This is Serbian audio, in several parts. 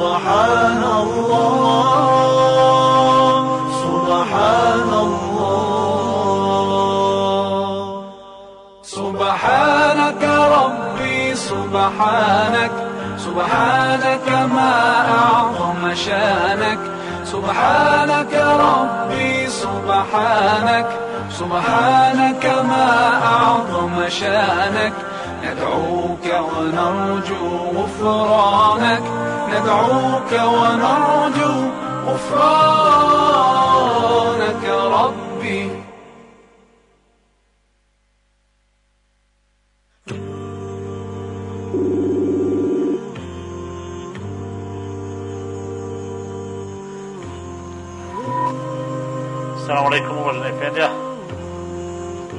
سبحان الله سبحان الله. سبحانك ربي سبحانك سبحانك ما أعظم شأنك. سبحانك ربي سبحانك سبحانك ما أعظم شأنك. ندعوك ونرجو غفرانك. ندعوك ونرجو غفرانك ربي. السلام عليكم ورحمة الله وبركاته.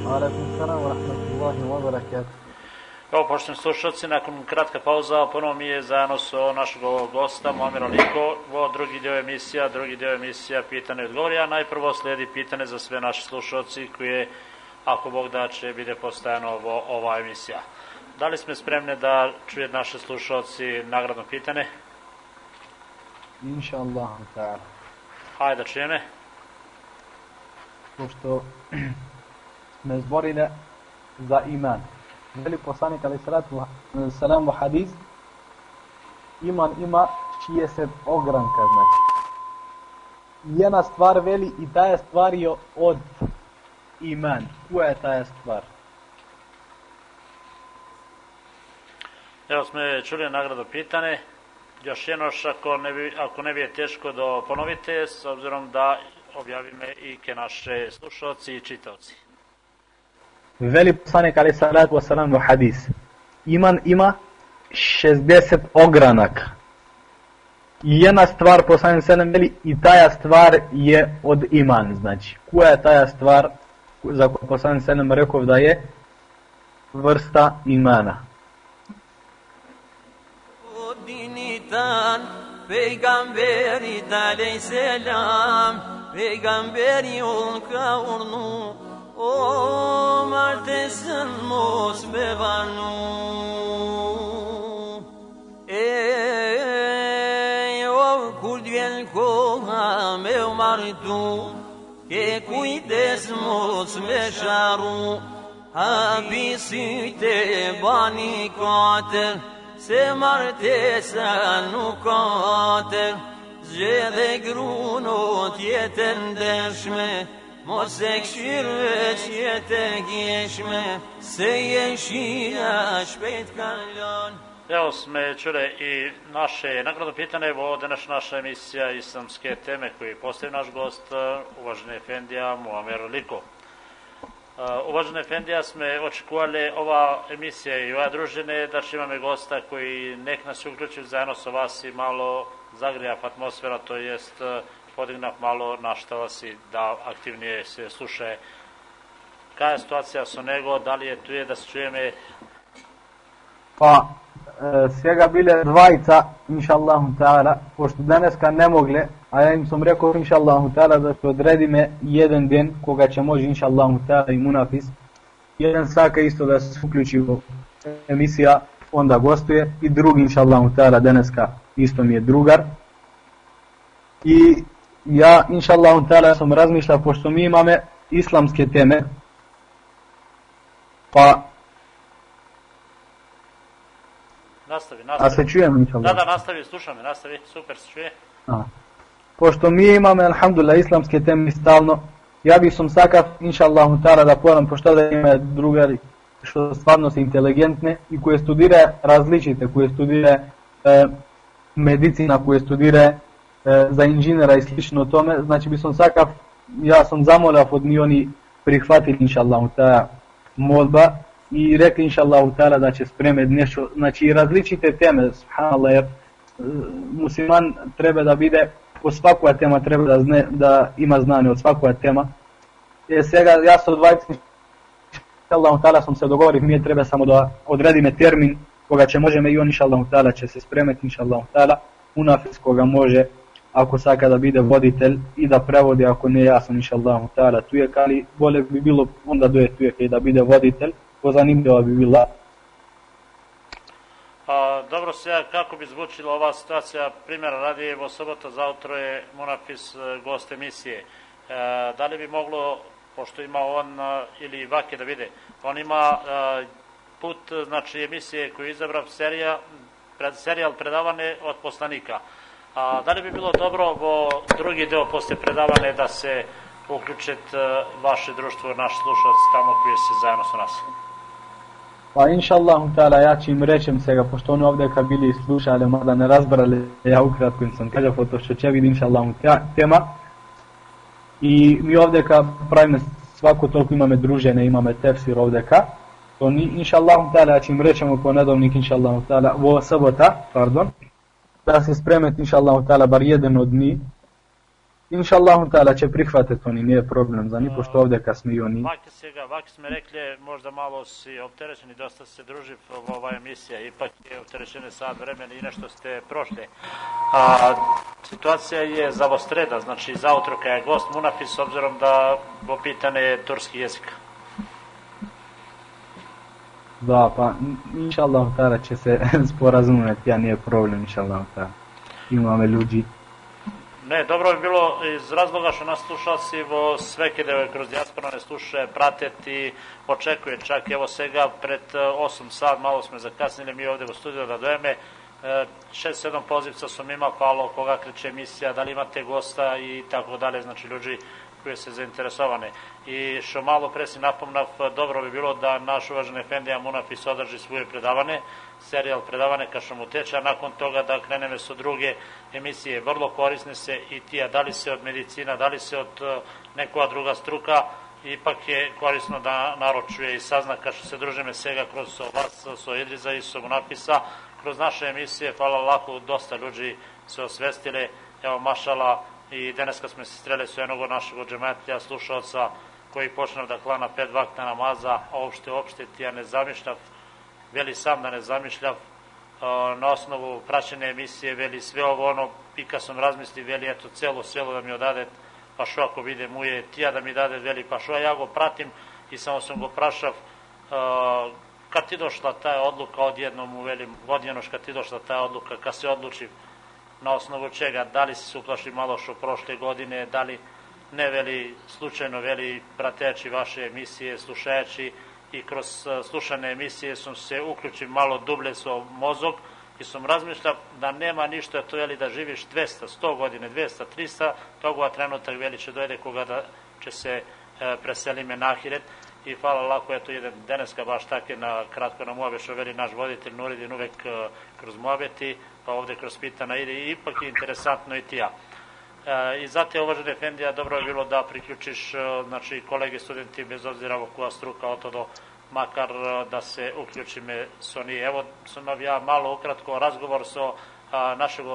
وعليكم السلام ورحمة الله وبركاته. Evo, poštovni slušalci, nakon kratka pauza, ponovo mi je zajedno sa našeg gosta, Momir Aliko, ovo drugi dio emisija, drugi dio emisija Pitane i odgovori, a najprvo slijedi pitane za sve naše slušalci koje, ako Bog da, će bude postajano ovo, ova emisija. Da li smo spremni da čuje naše slušalci nagradno pitane? Inša Allah. Hajde da čujeme. Pošto me zborine za iman. Veli poslanik ali salatu salam u hadis iman ima čije se ogranka znači. Jedna stvar veli i ta je stvar je od iman. Koja je ta je stvar? Evo smo čuli nagradno pitane. Još jedno, ako ne bi, ako ne bi je teško da ponovite, s obzirom da objavime i ke naše slušalci i čitaoci. Veli poslanik ali salatu wasalam u hadis. Iman ima 60 ogranaka. I jedna stvar poslanik sallam veli i taja stvar je od iman. Znači, koja je taja stvar za koju poslanik sallam rekao da je vrsta imana. dinitan Peygamberit aleyhisselam Peygamberi yol kavurnu O martesën mos me banu E o kur djen koha me u martu Ke kujdes mos me sharu. Hapi syte bani katër Se martesa nuk katër Zgjedhe gruno tjetën dëshme Mos e këshirë që jetë e gjeshme Se jeshia shpejt kalon Evo sme čuli i naše nagradno pitanje, ovo danas naša emisija islamske teme koji postavi naš gost, uvaženi Efendija Muamer Liko. Uh, uvažene Efendija, sme očekivali ova emisija i ova družine da će imame gosta koji nek nas uključi zajedno sa vas i malo zagrija atmosfera, to jest podignav malo našta vas i da aktivnije se sluša Kaja je situacija sa nego, da li je tu je da se čujeme? Pa, e, svega bile dvajica, inša Allahu ta'ala, pošto daneska ne mogle, a ja im sam rekao, inša Allahu ta'ala, da se odredi me jedan den, koga će može, inša Allahu ta'ala, i munafis. Jedan saka isto da se uključi u emisija, onda gostuje, i drugi, inša Allahu ta'ala, daneska isto mi je drugar. I Ја, иншаллаху таала, сум размишлял, пошто ми имаме исламске теме, па... Настави, настави. А се чуеме, иншаллаху? Да, да, настави, слушаме, настави, супер, се чуе. А. Пошто ми имаме, алхамдулла, исламске теми стално, ја би сум сакав, иншаллаху таала, да порам, пошто да има другари што стварно се интелигентни и кои студира различите, кои студира е, медицина, кои студира e, e, za inženjera i slično tome, znači bi sam sakav, ja sam zamolio od mi oni prihvatili, inša Allahu ta'ala, molba i rekli inša ta'ala da će spremiti nešto, znači različite teme, subhanallah, jer e, musliman treba da bide po svakova tema treba da, zne, da ima znanje od svakova tema. Je svega, ja sam od 20 Allahu ta'ala sam se dogovorio, mi treba samo da odredime termin koga će možemo i on inša ta'ala će se spremiti inša ta'ala unafis koga može ako saka da bide voditelj i da prevodi ako ne ja sam inša ta'ala tu je kali bolje bi bilo onda doje tu je da bide voditelj ko zanimljiva bi bila A dobro se, kako bi zvučila ova situacija, primjera radi, evo sobota za utro je Monafis e, gost emisije. E, da li bi moglo, pošto ima on e, ili Vake da vide, on ima e, put, znači emisije koju je serija, pred, serijal predavane od poslanika. A, da li bi bilo dobro ovo drugi deo posle predavane da se uključit e, vaše društvo, naš slušalac tamo koji se zajedno sa nas? Pa inša Allahu ta'ala ja ću im rečem svega, pošto oni ovdje kad bili slušali, mada ne razbrali, ja ukratko im sam kažao, to što će vidjeti inša Allahu tema. I mi ovdje kad pravimo svako toliko imame družene, imame tefsir ovdje ka, to ni inša Allahu ta'ala ja ću im rečemo ponedovnik inša Allahu ta'ala, ovo sabota, pardon, da se spremeti inša ta'ala bar jedan od njih, Inša ta'ala će prihvatiti oni, nije problem za ni pošto ovdje smo i oni. Vaki se ga, vaki sme rekli, možda malo si opterećeni, dosta se druži ova emisija, ipak je opterećene sad vremena i nešto ste prošli. A, situacija je zavostreda, znači za utroka je gost Munafi s obzirom da bo pitane turski jezik. Da, pa inša ta'ala će se sporazumjeti, ja nije problem inša Allahu ta'ala. Imame ljudi Ne, dobro bi bilo iz razloga što nas slušalci vo sveke deve kroz dijaspora ne sluše, prateti, očekuje čak evo svega pred 8 sat, malo smo zakasnili mi ovde u studiju da dojeme, 6-7 pozivca sam imao, hvala koga kreće emisija, da li imate gosta i tako dalje, znači ljudi koje se zainteresovane. I što malo pre si napomnav, dobro bi bilo da naš uvažen Efendija Munafis održi svoje predavane, serijal predavane ka što mu teče, a nakon toga da kreneme su druge emisije. Vrlo korisne se i tija, da li se od medicina, da li se od e, nekoja druga struka, ipak je korisno da naročuje i sazna ka što se družime svega kroz vas, so Idriza i so Munafisa, kroz naše emisije, hvala lako, dosta ljudi se osvestile, evo mašala, i danas kad smo se strele su jednog našeg džemetlja, slušalca, koji počne da klana pet vakta namaza, a opšte, ti ja ne zamišljav, veli sam da ne zamišljav, na osnovu praćene emisije, veli sve ovo ono, i kad sam razmisli, veli eto celo selo da mi odade, pa što ako vide mu je tija da mi dade, veli pa što ja go pratim i samo sam go prašav, kad ti došla ta odluka odjednom u velim, odjednoš kad ti došla ta odluka, kad se odluči na osnovu čega, da li se malo što prošle godine, da li ne veli slučajno veli prateći vaše emisije, slušajući i kroz e, slušane emisije sam se uključio malo dublje svoj mozog i sam razmišljao da nema ništa to veli da živiš 200, 100 godine, 200, 300, toga trenutak veli će dojde koga da će se e, preselime na Ahiret i hvala lako, eto jedan deneska baš tako na kratko na Moabe što veli naš voditelj Nuridin uvek e, kroz Moabeti, pa ovde kroz pitana ide i ipak je interesantno i ti ja. E, I zato je uvažen Efendija dobro je bilo da priključiš e, znači, kolege studenti bez obzira koja struka od do makar e, da se uključime s oni. Evo sam ja malo ukratko razgovor so a, našeg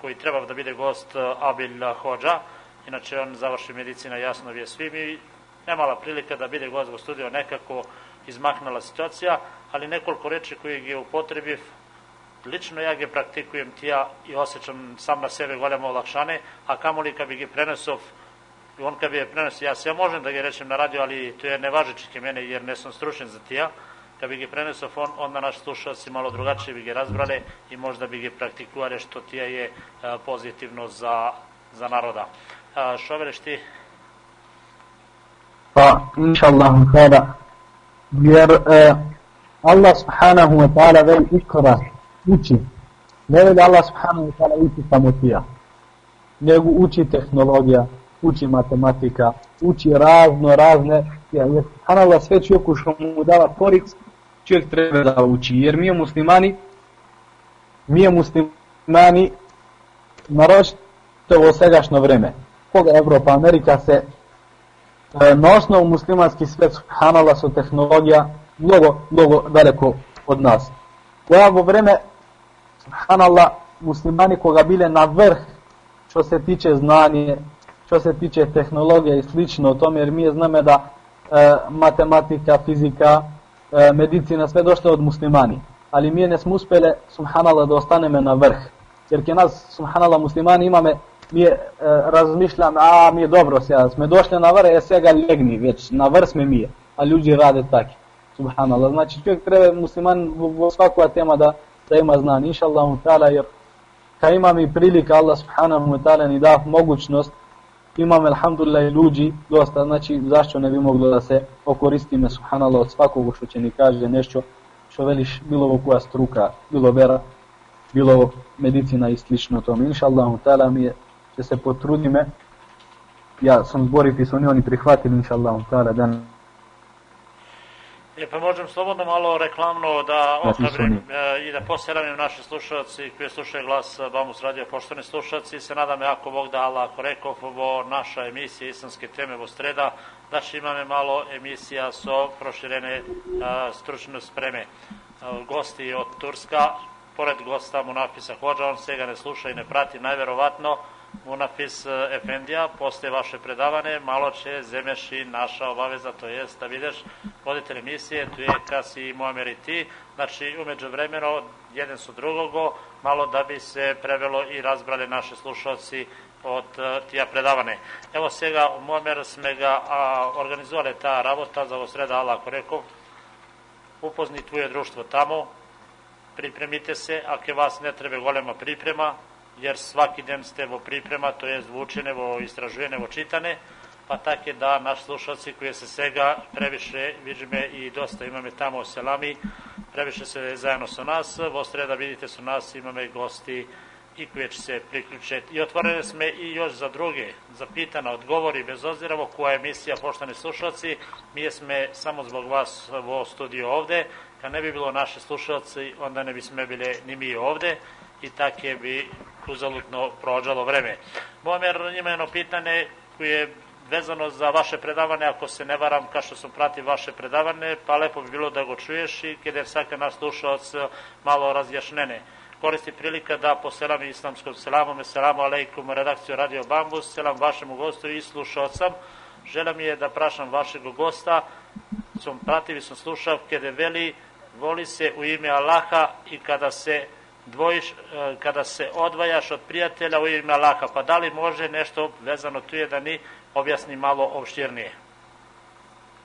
koji treba da bide gost Abil Hođa, inače on završi medicina jasno je svi mi nemala prilika da bide gost u studiju nekako izmaknala situacija, ali nekoliko reči koje je upotrebiv lično ja ga praktikujem tija i osjećam sam na sebe golemo olakšane, a kamoli kad bi ga prenesov, on kad bi je prenesao, ja sve možem da ga rečem na radio, ali to je nevažeći ke mene jer ne sam stručen za tija, kad bi ga prenesao on, onda naš slušalci malo drugačije bi ga razbrale i možda bi ga praktikovali što tija je a, pozitivno za, za naroda. A, što vereš ti? Pa, inša Allah, jer e, Allah subhanahu wa ta'ala veli ikra uči. Ne veli Allah subhanahu wa ta'ala uči samo tija, nego uči tehnologija, uči matematika, uči razno razne, ja, jer subhanallah sve čovjeku što mu dava koric, čovjek treba da uči, jer mi je muslimani, mi je muslimani naročito u segašno vreme. Koga Evropa, Amerika se e, na osnovu muslimanski svet, subhanallah, su tehnologija mnogo, mnogo daleko od nas. U ovo vreme subhanallah, muslimani koga bile na vrh što se tiče znanje, što se tiče tehnologije i slično o tome, jer mi je znamo da e, matematika, fizika, e, medicina, sve došle od muslimani. Ali mi ne smo uspjeli, subhanallah, da ostaneme na vrh. Jer ke nas, subhanallah, muslimani imame, mi je, e, razmišljam, a mi je dobro se, sme došli na vrh, je svega legni već, na vrh sme mi je, a ljudi rade tako. Subhanallah, znači čovjek treba musliman u svakoja tema da da ima znan, inša Allah ta'ala, jer kad imam i prilika, Allah subhanahu wa ta'ala ni da mogućnost, imam alhamdulillah i luđi dosta, znači zašto ne bi moglo da se okoristi me subhanallah od svakog što će ni kaže nešto što veliš bilo koja struka, bilo vera, bilo medicina i slično tome. Inša Allah ta'ala mi je, će se potrudi me, ja sam zboriti su oni, oni prihvatili inša Allah ta'ala da E, pa možem slobodno malo reklamno da ohrabrim e, i da poseravim naši slušalci koji slušaju glas Bamus radio, poštovani slušalci, se nadam jako Bog da Allah, ako rekao vo naša emisija Islamske teme vo sreda, da će imame malo emisija so proširene a, e, stručne spreme. A, e, gosti od Turska, pored gosta Munafisa Hođa, on se ga ne sluša i ne prati najverovatno, Munafis e, Efendija, posle vaše predavane, malo će Zemeši naša obaveza, to jest da vidiš voditelj emisije, tu je Kasi i Muamer i ti, znači umeđu vremeno jedan su drugogo, malo da bi se prevelo i razbrali naše slušalci od uh, tija predavane. Evo svega, Muamer sme ga a, organizovali ta rabota za ovo sreda, Allah ako rekao, upozni tvoje društvo tamo, pripremite se, ako vas ne treba golema priprema, jer svaki den ste vo priprema, to je zvučene, vo istražujene, vo čitane, pa tako je da naš slušalci koji se svega previše, vidime i dosta imame tamo u Selami, previše se zajedno sa nas, vo sreda vidite su nas, imame gosti i koji će se priključiti. I otvorene sme i još za druge, za pitana, odgovori, bez obzira koja je emisija, poštani slušalci, mi sme samo zbog vas vo studiju ovde, kad ne bi bilo naše slušalci, onda ne bi sme bile ni mi ovde, i také bi uzalutno prođalo vreme. Bomer ima jedno pitanje koje je vezano za vaše predavanje, ako se ne varam, kao što sam pratim vaše predavanje, pa lepo bi bilo da go čuješ i kada je svaka nas slušalac malo razjašnene. Koristi prilika da po selam islamskom selamu, selamu alejkum, redakciju Radio Bambus, selam vašemu gostu i slušalcam. Želim je da prašam vašeg gosta, sam prativ i sam slušao, kada veli, voli se u ime Allaha i kada se dvojiš, e, kada se odvajaš od prijatelja u ime Allaha, pa da li može nešto vezano tu je da ni objasni malo opštirnije?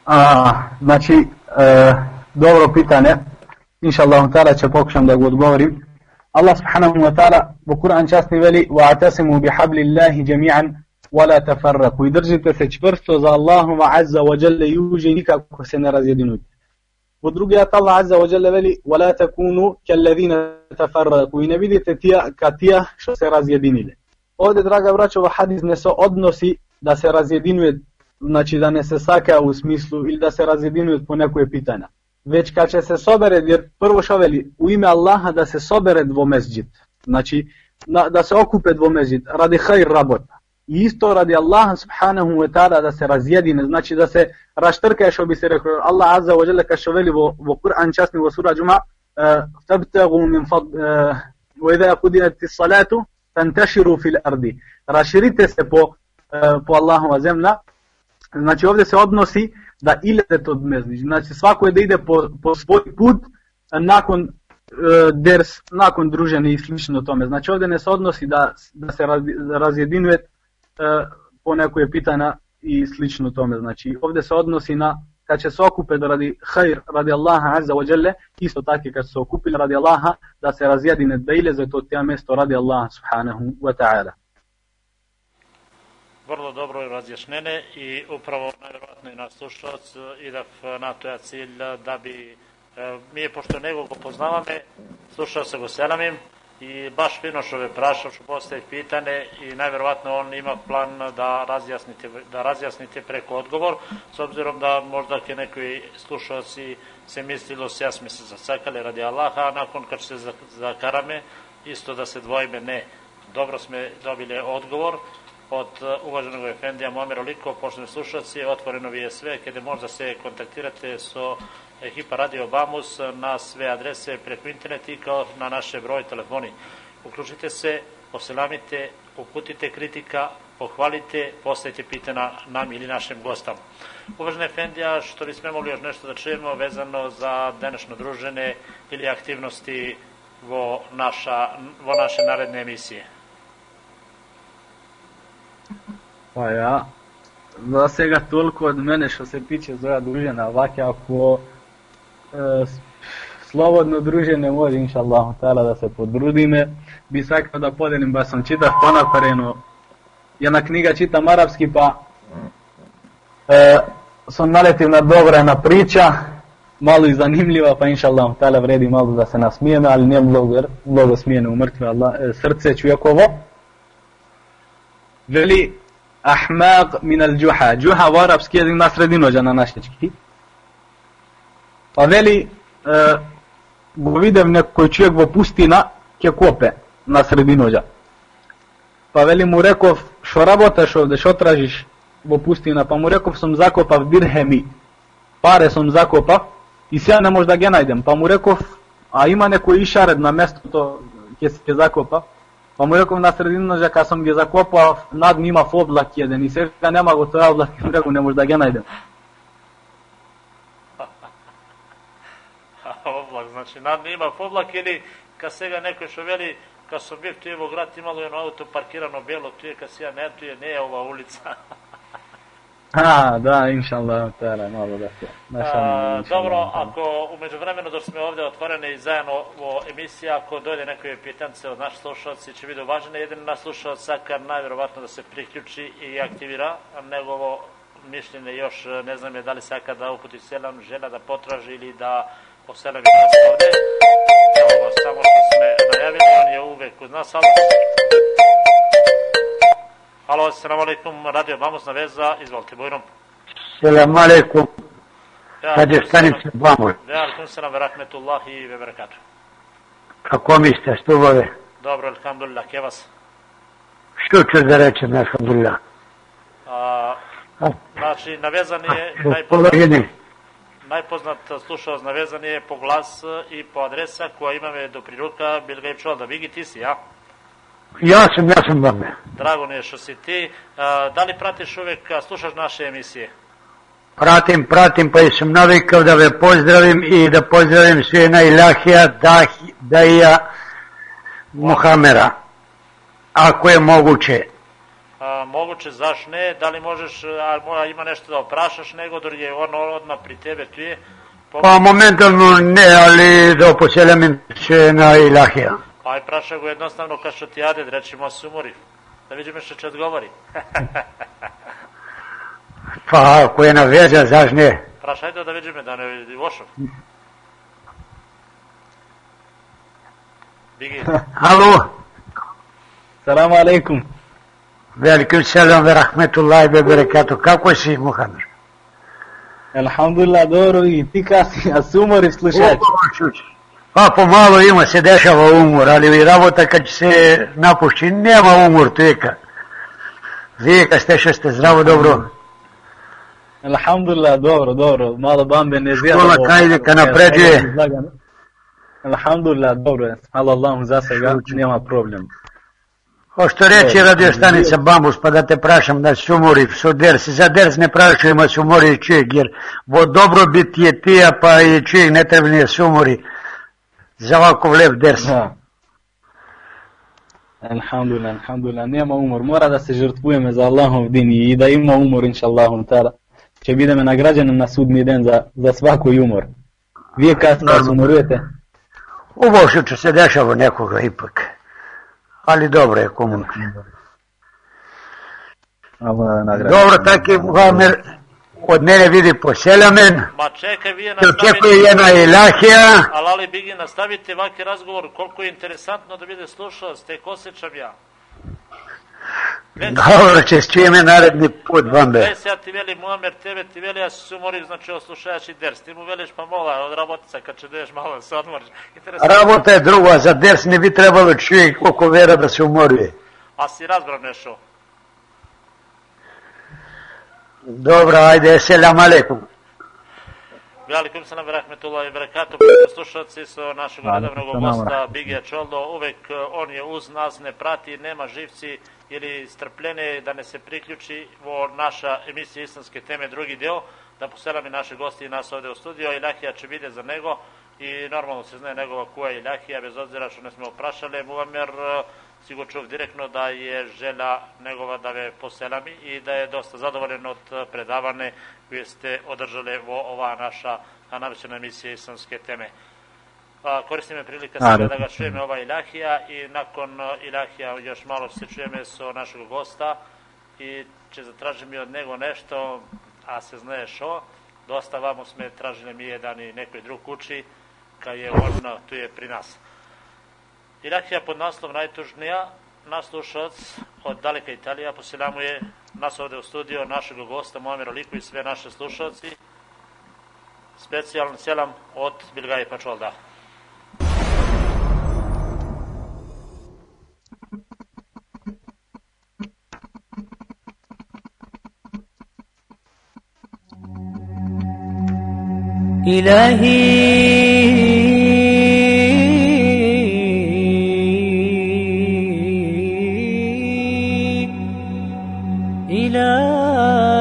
A, znači, e, dobro pitanje. Inša Allah ta'ala će pokušam da ga odgovorim. Allah subhanahu wa ta'ala u Kur'an časni veli وَاعْتَسِمُوا بِحَبْلِ اللَّهِ جَمِيعًا وَلَا تَفَرَّقُوا I držite se čvrsto za Allahuma azza wa jalla i uđe nikako se ne razjedinujte. U drugi ajat Allah Azza wa Jalla veli وَلَا تَكُونُوا كَالَّذِينَ تَفَرَّقُوا I ne vidite tija ka tija što se razjedinile. Ovde, draga braćo, ovo hadis ne se odnosi da se razjedinuje, znači da ne se saka u smislu ili da se razjedinuje po nekoj pitanja. Već kad će se sobere, jer prvo što veli, u ime Allaha da se sobere dvomezđit, znači da se okupe dvomezđit, radi hajr rabota. I isto radi Allaha subhanahu wa ta'ala da se razjedine, znači da se raštrka što bi se rekao Allah azza wa jalla kaže veli vo, vo Kur'an časni vo sura Džuma min fad wa idha qudiyat as-salatu fantashiru fil ardi. Raširite se po po Allahova zemlja. Znači ovdje se odnosi da idete od mezdi. Znači svako je da ide po, po svoj put nakon uh, ders, nakon druženja i slično tome. Znači ovdje ne se odnosi da, da se razjedinuje E, po nekoj pitanja i slično tome. Znači, ovde se odnosi na kad će se okupe da radi hajr, radi Allaha azza wa jalla, isto tako kad se okupili radi Allaha, da se razjedine, da ileze to tija mesto radi Allaha subhanahu wa ta'ala. Vrlo dobro je razjašnjene i upravo najvjerojatno i naš slušalac ide na to cilj da bi e, mi, pošto nego go poznavame, slušao se go selamim, i baš je prašao, što postaje pitane i najverovatno on ima plan da razjasnite, da razjasnite preko odgovor, s obzirom da možda ke neki slušalci se mislilo se ja smo se zacakali radi Allaha, a nakon kad se zakarame, isto da se dvojbe ne. Dobro sme dobili odgovor od uvaženog Efendija Momera Liko, poštovni slušalci, otvoreno vi je sve, kada možda se kontaktirate so ekipa Radio Bamus na sve adrese preko interneta i kao na naše broj telefoni. Uključite se, poselamite, uputite kritika, pohvalite, postavite pitanja nam ili našem gostam. Uvažene Efendija, što bi sme mogli još nešto da čujemo vezano za današnje družene ili aktivnosti vo, naša, vo naše naredne emisije? Pa ja, za svega toliko od mene što se tiče zove družena, ovak ako slobodno druženje može inša Allah da se podrudime. Bi sakao da podelim, ba sam čitao ponapareno. Jedna knjiga čitam arapski pa e, sam naletiv na dobra na priča, malo i zanimljiva, pa inša Allah vredi malo da se nasmijeme, ali nije mnogo, mnogo smijene u mrtve Allah, e, srce čovjekovo. Veli, ahmaq min al džuha. Džuha u arapski jezik na sredinođa na našečki. Па вели, е, го видев некој човек во пустина, ќе копе на срединоѓа. Па вели му реков, што работеш овде, што тражиш во пустина? Па му реков, сум закопав дирхеми, паре сум закопав и сега не може да ги најдем. Па му реков, а има некој ишаред на местото ќе се закопа. Па му реков на срединоѓа, кога сум ги закопав, над нима има облак еден и сега нема го тоа облак, му реков, не може да ги најдем. oblak, znači nad njima oblak ili kad сега neko što veli, kad sam bio tu evo grad imalo jedno auto parkirano belo, tu je kad se ja ne, tu je ne ova ulica. A, da, inša Allah, tera, malo da se. Dobro, ako umeđu vremenu dok smo ovde otvoreni i zajedno o emisija, ako dojde neke pitance od naših slušalci, će biti uvažene. Jedan naš slušalac Sakar najvjerovatno da se priključi i aktivira njegovo mišljenje još, ne znam je da li Sakar da uputi selam, žena da potraži ili da poselami nas ovde. Evo, samo što sme najavili, on je uvek uz nas, ali Halo, assalamu alaikum, radio Bamosna veza, izvolite, Bujrom. Assalamu alaikum, radio stanica Bamos. Ja, alaikum salam, ve rahmetullahi ve barakatu. Kako mi ste, stubove? Dobro, alhamdulillah, ke vas? Što ću da rečem, alhamdulillah? A, znači, navezan je najpoznat, najpoznat slušalac navezan je po glas i po adresa koja imame do priruka Bilgajev Čolda. Vigi, ti si, ja? Ja sam, ja sam Bame. Drago mi je što si ti. Da li pratiš uvek, slušaš naše emisije? Pratim, pratim, pa sam navikao da ve pozdravim i da pozdravim sve na Ilahija, Daija, Muhamera. Ako je moguće. A, moguće, zaš ne? Da li možeš, a, ima nešto da oprašaš nego da je ono odmah pri tebe tu je? Pa momentalno ne, ali da poseljam se na Ilahija. Aj praša go jednostavno kao što ti jade, rećemo sumori. Da vidimo što će odgovori. pa ako je na veza, zaš ne? Prašajte da vidimo da ne vidi vošo. Bigi. Alo. Salamu alaikum. Velikim selam ve rahmetullahi ve berekatu. Kako si, Muhammed? Alhamdulillah, dobro i ti kasi, a sumori slušači. Pa pomalo ima se dešava umor, ali rabota kad se napušći, nema umor teka. Vijeka ste što ste zdravo, dobro. Alhamdulillah, dobro, dobro, malo bambe ne zjela. Škola kajde ka napređuje. Alhamdulillah, dobro je, hvala Allahu za svega, nema problem. O što reći radio stanica Bambus, pa da te prašam da se umori, so ders, za ders ne prašujemo se umori čovjek, jer vo dobrobit je tija, pa i čovjek ne treba nije se umori za ovako lep ders. Da. Alhamdulillah, alhamdulillah, nema umor, mora da se žrtvujeme za Allahov din i da ima umor, inša Allahom ta'ala. Će budeme nagrađeni na sudni den za, za svaku umor. Vi kad se umorujete? Će se dešava nekoga ipak. Ali dobro je komunikacija. Dobro, tako je Muhammed od mene vidi poselamen. Ma čekaj, vi je nastavite. Očekuje jedna ilahija. Ali, ali Bigi, nastavite vaki razgovor, koliko je interesantno da vide slušao, ste osjećam ja. Dobro, s čime naredni put, Bambe. Već ja ti veli Muamer, tebe ti veli, ja se umorim, znači oslušajaš i ders. Ti mu veliš pa mola od rabotica kad će deš malo da se odmoriš. Rabota je druga, za ders ne bi trebalo čovjek koliko vera da se umoruje. A si razbrav nešto? Dobro, ajde, selam aleikum. Velikom salam ve rahmetullahi ve barakatuh. Slušalci su našeg redovnog gosta Bigija Čoldo. Uvek eh, on je uz nas, ne prati, nema živci ili strpljene da ne se priključi vo naša emisija islamske teme drugi deo, da poselami naše gosti i nas ovde u studio. Ilahija će vide za nego i normalno se zna njegova kuja Ilahija, bez obzira što ne smo oprašali. Muamer eh, si čuv direktno da je želja njegova da ve poselami i da je dosta zadovoljen od predavane koje ste održali vo ova naša navičena emisija islamske teme. A, koristim je prilika A, sada da ga čujeme ova ilahija i nakon a, ilahija još malo se čujeme so našeg gosta i će zatražim i od njega nešto, a se znaje šo, dosta vamo sme tražili mi jedan i nekoj drug kući, kad je on a, tu je pri nas. Ilahija pod naslov najtužnija, naš slušac od daleka Italija poselamuje nas ovde u studio, našeg gosta Muamira Liku i sve naše slušalci. Specijalno selam od Bilgaji Pačolda. إلهي. إلهي.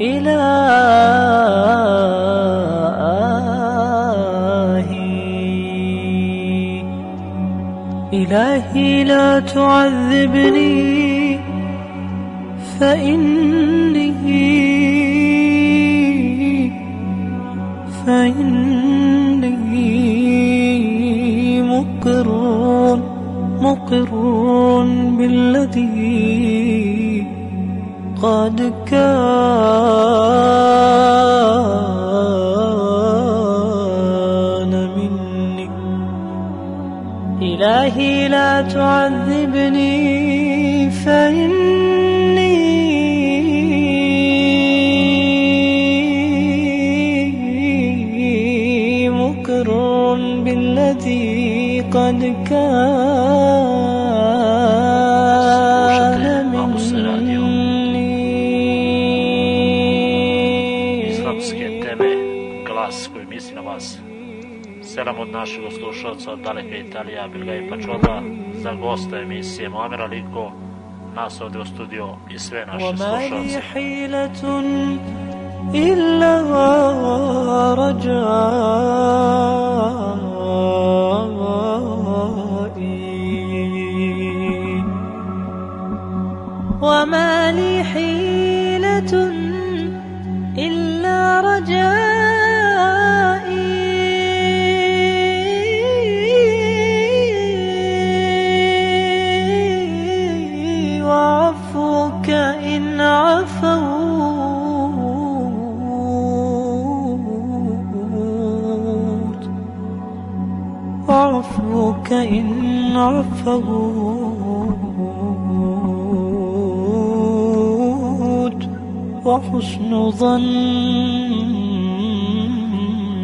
إلهي. إلهي لا تعذبني فإني مقر بالذي قد كان مني. إلهي لا تعذبني فإني مقر بالذي قد كان 7 od našeg slušalca Daleka Italija, Bilga i Pačoda, za gosta emisije Muamira Liko, nas ovde u studio i sve naše slušalce. إلا رجائي وما لي حيلة إلا رجائي إن عفوت وحسن ظن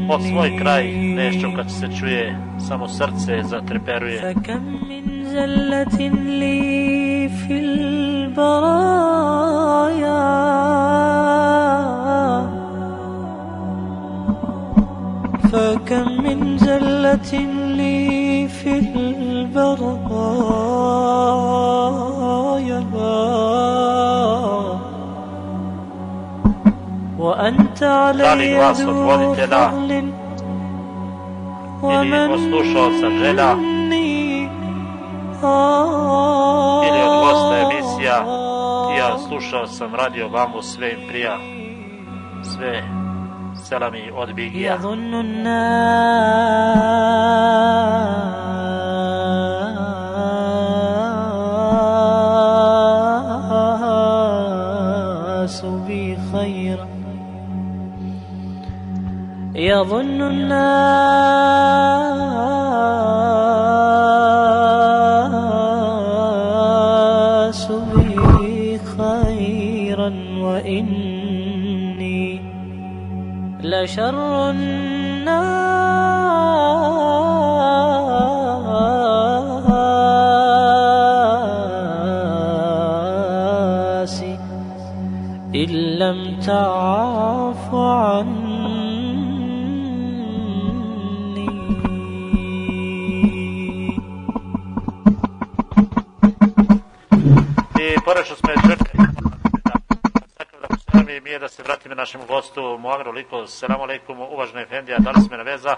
Od svoj kraj nešto kad se čuje, samo srce zatreperuje. فكم من زلة لي في البرايا فكم من زلة لي في البرايا وأنت علي glas od ذو voditelja فضل ili od slušalca želja ili od gosta emisija. Ja slušao sam radio Bambu, sve im prija. Sve selami od Bigija. يظن الناس بي خيرا وإني لشر الناس إن لم تعف عني. Što smo je da poselam i mi je da se vratimo našem gostu Muamiru Liko. Selamu alaikum, uvažena Efendija, da li sme na veza?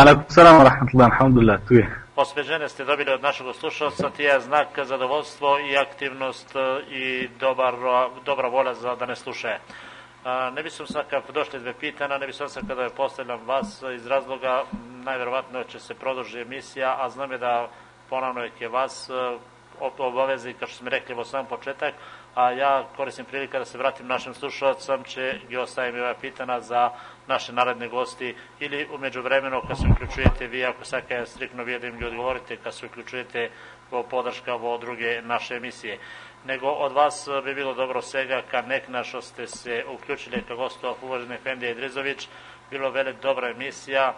Alaikum salam wa rahmatullahi, alhamdulillah, tu je. Posveđene ste dobili od našeg slušalca, ti je znak zadovoljstvo i aktivnost e, i dobar, dobra volja za da ne slušaje. A, ne bi sam sad kad došli dve pitanja, ne bi sam sad kada je postavljam vas iz razloga, najverovatno će se produži emisija, a znam je da ponovno je vas kao što smo rekli u sam početak, a ja koristim prilika da se vratim našim slušalcam, će gi ostavim ova pitanja za naše naredne gosti ili umeđu vremenu kad se uključujete vi, ako sad kad striktno vidim gi odgovorite, kad se uključujete vo podrška vo druge naše emisije. Nego od vas bi bilo dobro svega kad nek na što ste se uključili kao gostov uvaženi Efendija Idrizović, bilo vele dobra emisija,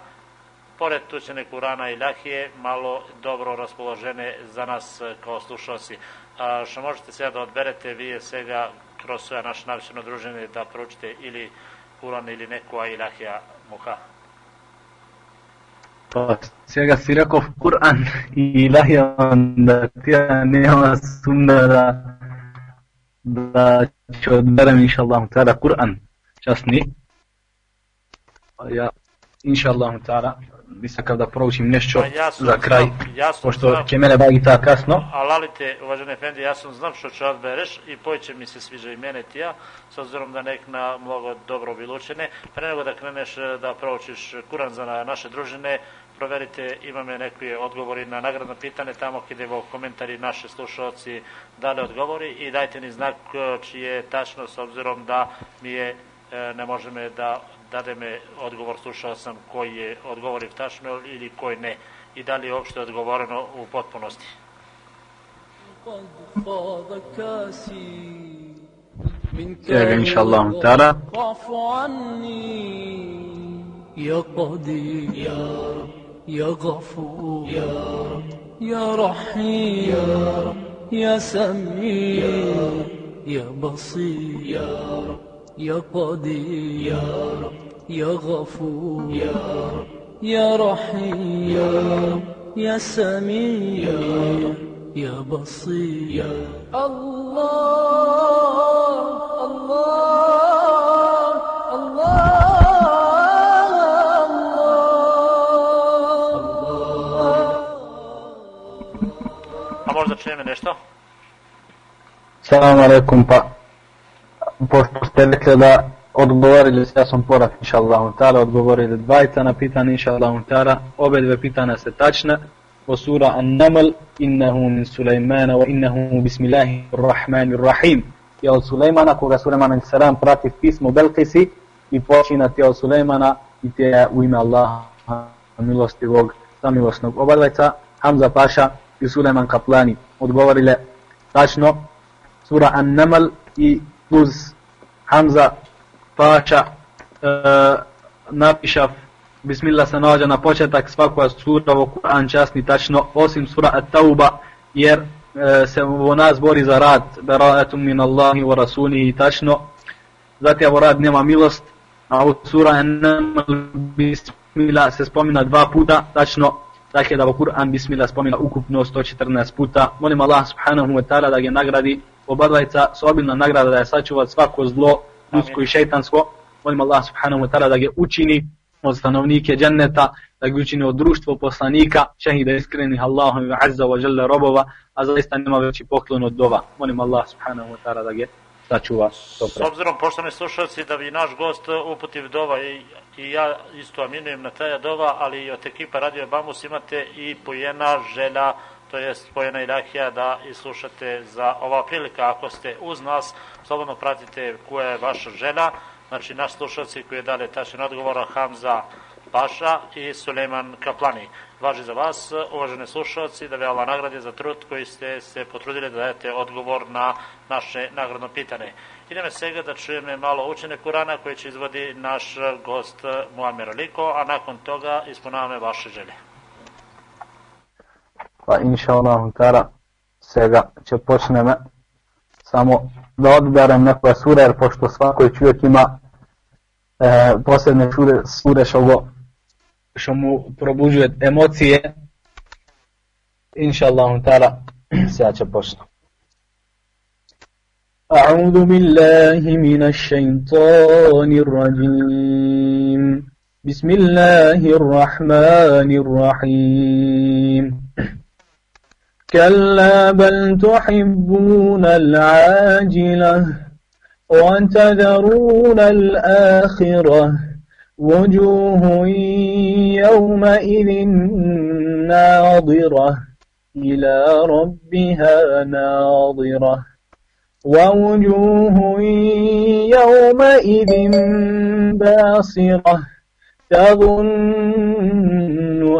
pored tučene Kurana i Lahije, malo dobro raspoložene za nas e, kao slušalci. A, što možete sve da odberete, vi je svega kroz svoje naše navišeno druženje da proučite ili Kuran ili neku a Ilahija Muha. Pa svega si rekao Kur'an i ilahija da ti ja nema sumnja da da ću odberem inša Allah ta'ala Kur'an časni. Pa ja inša Allah ta'ala kao da proučim nešto Pa ja za kraj, znam, ja pošto znam. će mene bagi ta kasno. Ali alite, uvaženi Efendi, ja sam znam što će odbereš i pojeće mi se sviđa i mene ti ja, s obzirom da nek na mnogo dobro bilučene. Pre nego da kreneš e, da proučiš Kuran za na- naše družine, proverite imame neke odgovori na nagradno pitanje tamo gdje evo komentari naše slušalci dali odgovori i dajte ni znak e, čiji je tačno s obzirom da mi je e, ne možemo da dademe odgovor slušao sam koji je odgovori tačno ili koji ne i da li je uopšte odgovoreno u potpunosti. قد فاض كاسي منك Evo, inša Allah, ta'ala. واعف عني يا قدير يا رب يا غفور يا رب يا رحيم يا رب يا سميع يا بصير يا رب يا قدير يا رب يا غفور يا رب يا رحيم يا رب يا سميع يا بصير يا الله الله الله A možda čujeme nešto? Salam alaikum, pa. Pošto ste rekli da odgovorili, ja sam porat inša Allahu ta'ala, odgovorili dvajca na pitanje inša Allahu ta'ala, obe dve pitanja se tačne, o sura An-Naml, innehu min Sulejmana, wa innehu bismillahi rahmani rahim, je od Sulejmana, koga Sulejman a.s. prati pismo Belkisi i počinati od Sulejmana i te u ime Allaha milostivog, samilosnog obadvajca, Hamza Paša i Sulejman Kaplani odgovorile tačno sura An-Naml i plus Hamza Paša e, napišav Bismillah se nađa na početak svakog sura u Kur'an časni tačno osim sura At-Tauba jer e, se u nas bori za rad Bara'atum min Allahi wa rasulihi tačno. Zatim ovo rad nema milost a u sura An-Naml Bismillah se spomina dva puta tačno. Dakle da u Kur'an Bismillah spomina ukupno 114 puta. Molim Allah subhanahu wa ta'ala da ga nagradi obadvajca s obilna nagrada da je sačuva svako zlo ljudsko i šeitansko. Molim Allah subhanahu wa ta'ala da ga učini od stanovnike dženneta, da ga učini od društvo poslanika, šehida iskrenih Allahom i azza wa jalla robova, a zaista nema veći poklon od dova. Molim Allah subhanahu wa ta'ala da ga sačuva S obzirom, poštovani slušalci, da bi naš gost uputiv dova i, i ja isto aminujem na taja dova, ali i od ekipa Radio Bambus imate i pojena želja, to jest pojena ilahija da islušate za ova prilika. Ako ste uz nas, slobodno pratite koja je vaša želja. Znači, naš slušalci koji je dali tačan odgovor, Hamza Paša i Suleiman Kaplani. Važi za vas, uvažene slušalci, da ve Allah nagradi za trud koji ste se potrudili da dajete odgovor na naše nagradno pitanje. Ideme svega da čujeme malo učene Kurana koji će izvodi naš gost Muamer Aliko, a nakon toga ispunavame vaše želje. فإن شاء الله تعالى سيغا تشبوشنما سامو دعود بارم نكوى سورة يل پوشتو سواكو يتشوه كما بوسيدن شورة سورة شوغو شمو پروبوجوهت اموتسي إن شاء الله تعالى سيغا تشبوشنما أعوذ بالله من الشيطان الرجيم بسم الله الرحمن الرحيم كلا بل تحبون العاجلة وتذرون الآخرة. وجوه يومئذ ناظرة إلى ربها ناظرة. ووجوه يومئذ باصرة تظن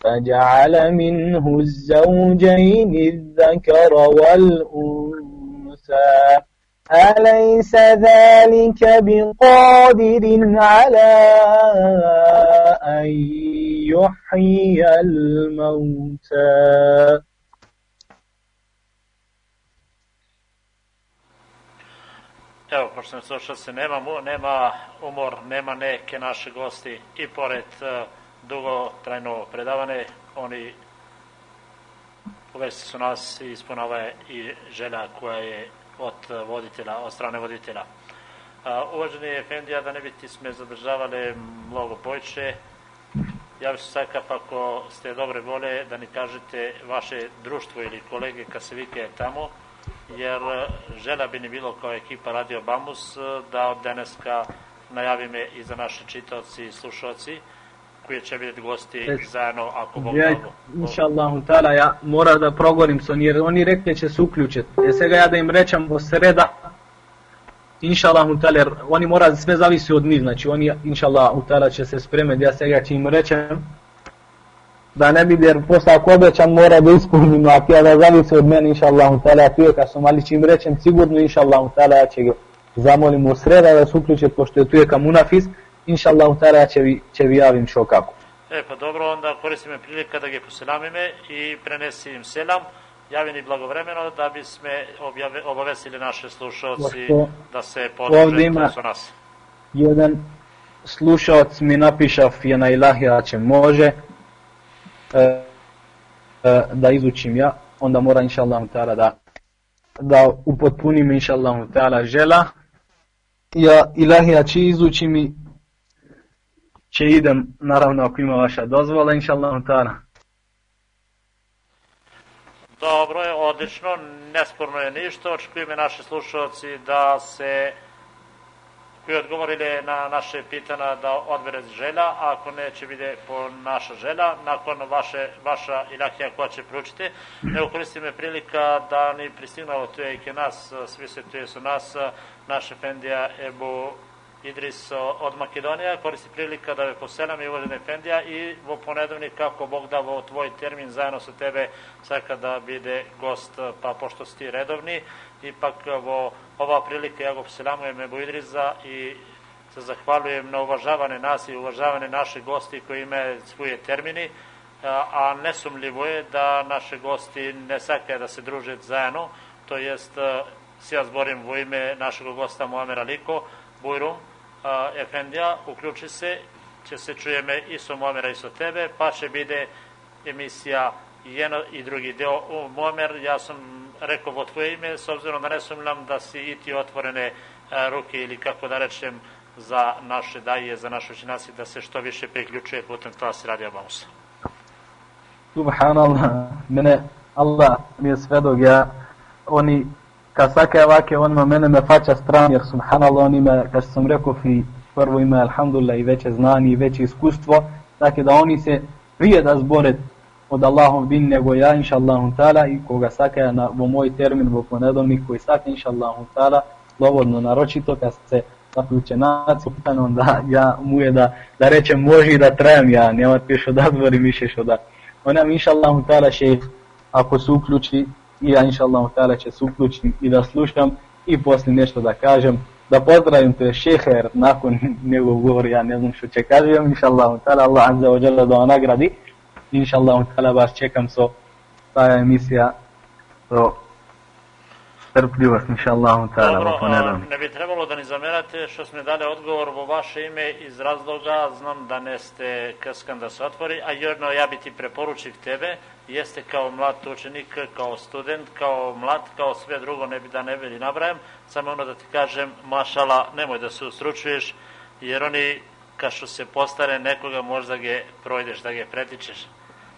فجعل منه الزوجين الذكر والأنثى أليس ذلك بقادر على أن يحيي الموتى Evo, pošto sam slušao se, nema, mu, nema umor, nema neke naše gosti i pored uh, dugotrajno predavane, oni uvesti su nas i ispunava i želja koja je od voditelja, od strane voditelja. Uh, uvaženi Efendija, da ne bi ti sme zadržavali mnogo pojiče, ja bih se sakav ako ste dobre vole da ni kažete vaše društvo ili kolege Kasevike tamo, jer žela bi ni bilo kao ekipa Radio Bambus da od daneska najavime i za naše čitaoci i slušalci koji će biti gosti Es. zajedno ako Bog Ja, inša Allahu ta'ala, ja mora da progovorim s oni, jer oni rekli će se uključiti. Jer svega ja da im rečem do sreda, inša Allahu ta'ala, jer oni mora, sve zavisi od njih, znači oni inša Allahu ta'ala će se spremiti, ja svega će im rečem, da ne bi, jer posle ako obećam mora da ispunim, ako ja da zavisi od mene, inša Allahu ta'ala, ja kad sam, ali će im rečem sigurno, inša Allahu ta'ala, ja će ga zamolim u sreda da se uključe, pošto je tu je kamunafis, inša Allahu ta'ala, ja će vi, će vi javim što kako. E, pa dobro, onda koristim je prilika da ga poselamime i prenesi im selam, javini blagovremeno da bi sme objave, obavestili naše slušalci da se podruže su nas. jedan slušaoc mi napišao je na ilahija će može e, e, da izučim ja, onda mora inša Allah da, da upotpunim inša Allah žela. Ja ilahija će izučim i će idem, naravno ako ima vaša dozvola, inša Allah. Dobro je, odlično, nesporno je ništa, očekujeme naši slušalci da se koji odgovorili na naše pitana da odbere želja, a ako neće vide po naša želja, nakon vaše, vaša ilahija koja će pručiti. Evo koristim me prilika da ni pristignalo tu je i ke nas, svi se tu su nas, naš Efendija Ebu Idris od Makedonija, koristi prilika da ve poselam i uvažen Efendija i vo ponedovnik kako Bog da vo tvoj termin zajedno sa tebe svaka da bide gost, pa pošto si redovni, ipak vo ova prilika ja go poselamujem Ebu Idriza i se zahvalujem na uvažavane nas i uvažavane naše gosti koji imaju svoje termini, a a nesumljivo je da naše gosti ne sakaje da se druže zajedno, to jest e, se ja zborim u ime našeg gosta Muamera Liko, Bujrum, a, Efendija, uključi se, će se čujeme i so Muamera i so tebe, pa će bide emisija jedno i drugi deo. U Muamer, ja sam rekao vo tvoje ime, s obzirom da ne sumnjam da si i ti otvorene a, ruke ili kako da rečem, za naše daje, za naše učinjaci da se što više priključuje putem klasi Radio Bamusa. Subhanallah, mene Allah mi je svedog, ja, oni, kad svake ovake, onima mene me faća stran, jer subhanallah, oni me, kao što sam rekao, i prvo ima, alhamdulillah, i veće znanje, i veće iskustvo, tako da oni se prije da zbore od Allahov din nego ja, inša Allahu ta'ala, i koga sakaja na, vo moj termin, vo ponedovnik, koji saka, inša Allahu ta'ala, slobodno, naročito, kad se takvi učenaci, pitanje, onda ja mu je da, da rečem može i da trajem ja, nema ti što zborim više što da. Ona mi inša Allahu ta'ala će, ako se uključi, i ja inša Allahu ta'ala će se uključiti i da slušam i poslije nešto da kažem, da pozdravim te šehe, jer nakon njegovog govora ja ne znam što će kažem, inša Allahu ta'ala, Allah azza wa jalla da nagradi, inša Allahu ta'ala baš čekam so ta emisija, so strpljivost, inša Allahu ta'ala, Dobro, a, ne bi trebalo da ni zamerate što smo dali odgovor u vaše ime iz razloga, znam da ne ste kaskan da se otvori, a jedno ja bi ti preporučio tebe, jeste kao mlad učenik, kao student, kao mlad, kao sve drugo, ne bi da ne bili nabrajem, samo ono da ti kažem, mašala, nemoj da se ustručuješ, jer oni, kad što se postare nekoga, možda ga projdeš, da ga pretičeš.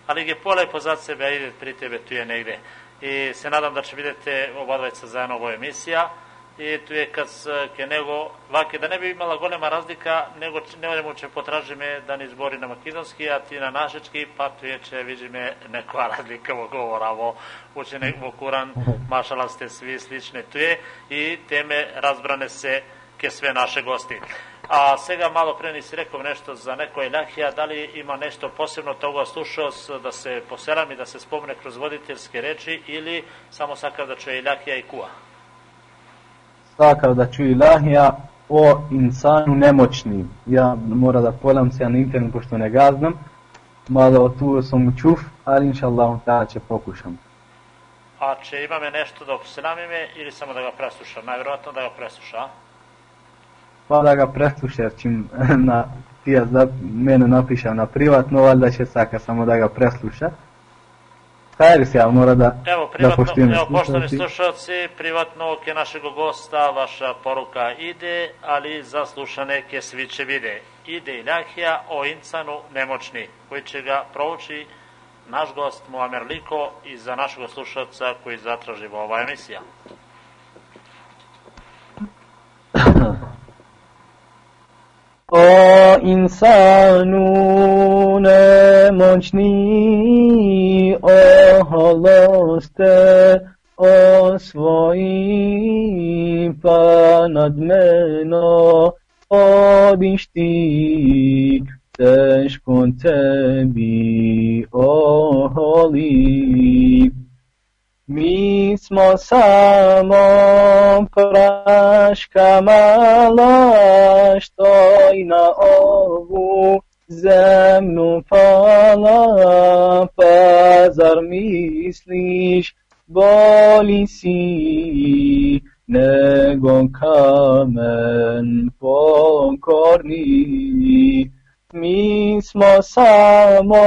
Ali ga polepo za sebe, ide pri tebe, tu je negde i se nadam da će vidjeti oba dvajca zajedno ovo emisija i tu je kad ke nego vake da ne bi imala golema razlika nego ne će potraži me da ne izbori na makedonski a ti na našečki pa tu je će vidi me neka razlika vo govora vo učenik vo Kuran mašala ste svi slične tu je. I teme razbrane se ke sve naše gosti. A сега malo pre nisi rekao nešto za neko Ilahija, da li ima nešto posebno toga slušao da se poselam i da se spomne kroz voditeljske reči ili samo sakav da čuje Ilahija i kuva? Sakav da čuje ilahija o insanu nemoćni. Ja mora da polam se ja na internet pošto ne gazdam. Malo tu sam čuf, ali inša Allah tada će pokušam. A če ima me nešto da poselam ime ili samo da ga preslušam? Najvjerojatno da ga presluša, a? Pa da ga presluša, jer čim na tija za mene napišem na privatno, valjda će saka samo da ga presluša. Hajde se, ja mora da, Evo, da privatno, poštujem evo, poštovani slušalci. slušalci, privatno ke našeg gosta vaša poruka ide, ali za slušane ke svi će vide. Ide Ilahija o insanu nemoćni, koji će ga prouči naš gost Muamer Liko i za našeg slušalca koji zatraži ova emisija. O insanu nemoćni, oholoste osvoji, pa nad meno odišti, teško tebi oholi. Mi smo samo praška mala što i na ovu zemlju pala, pa zar misliš boli si nego kamen pokorni. Mi smo samo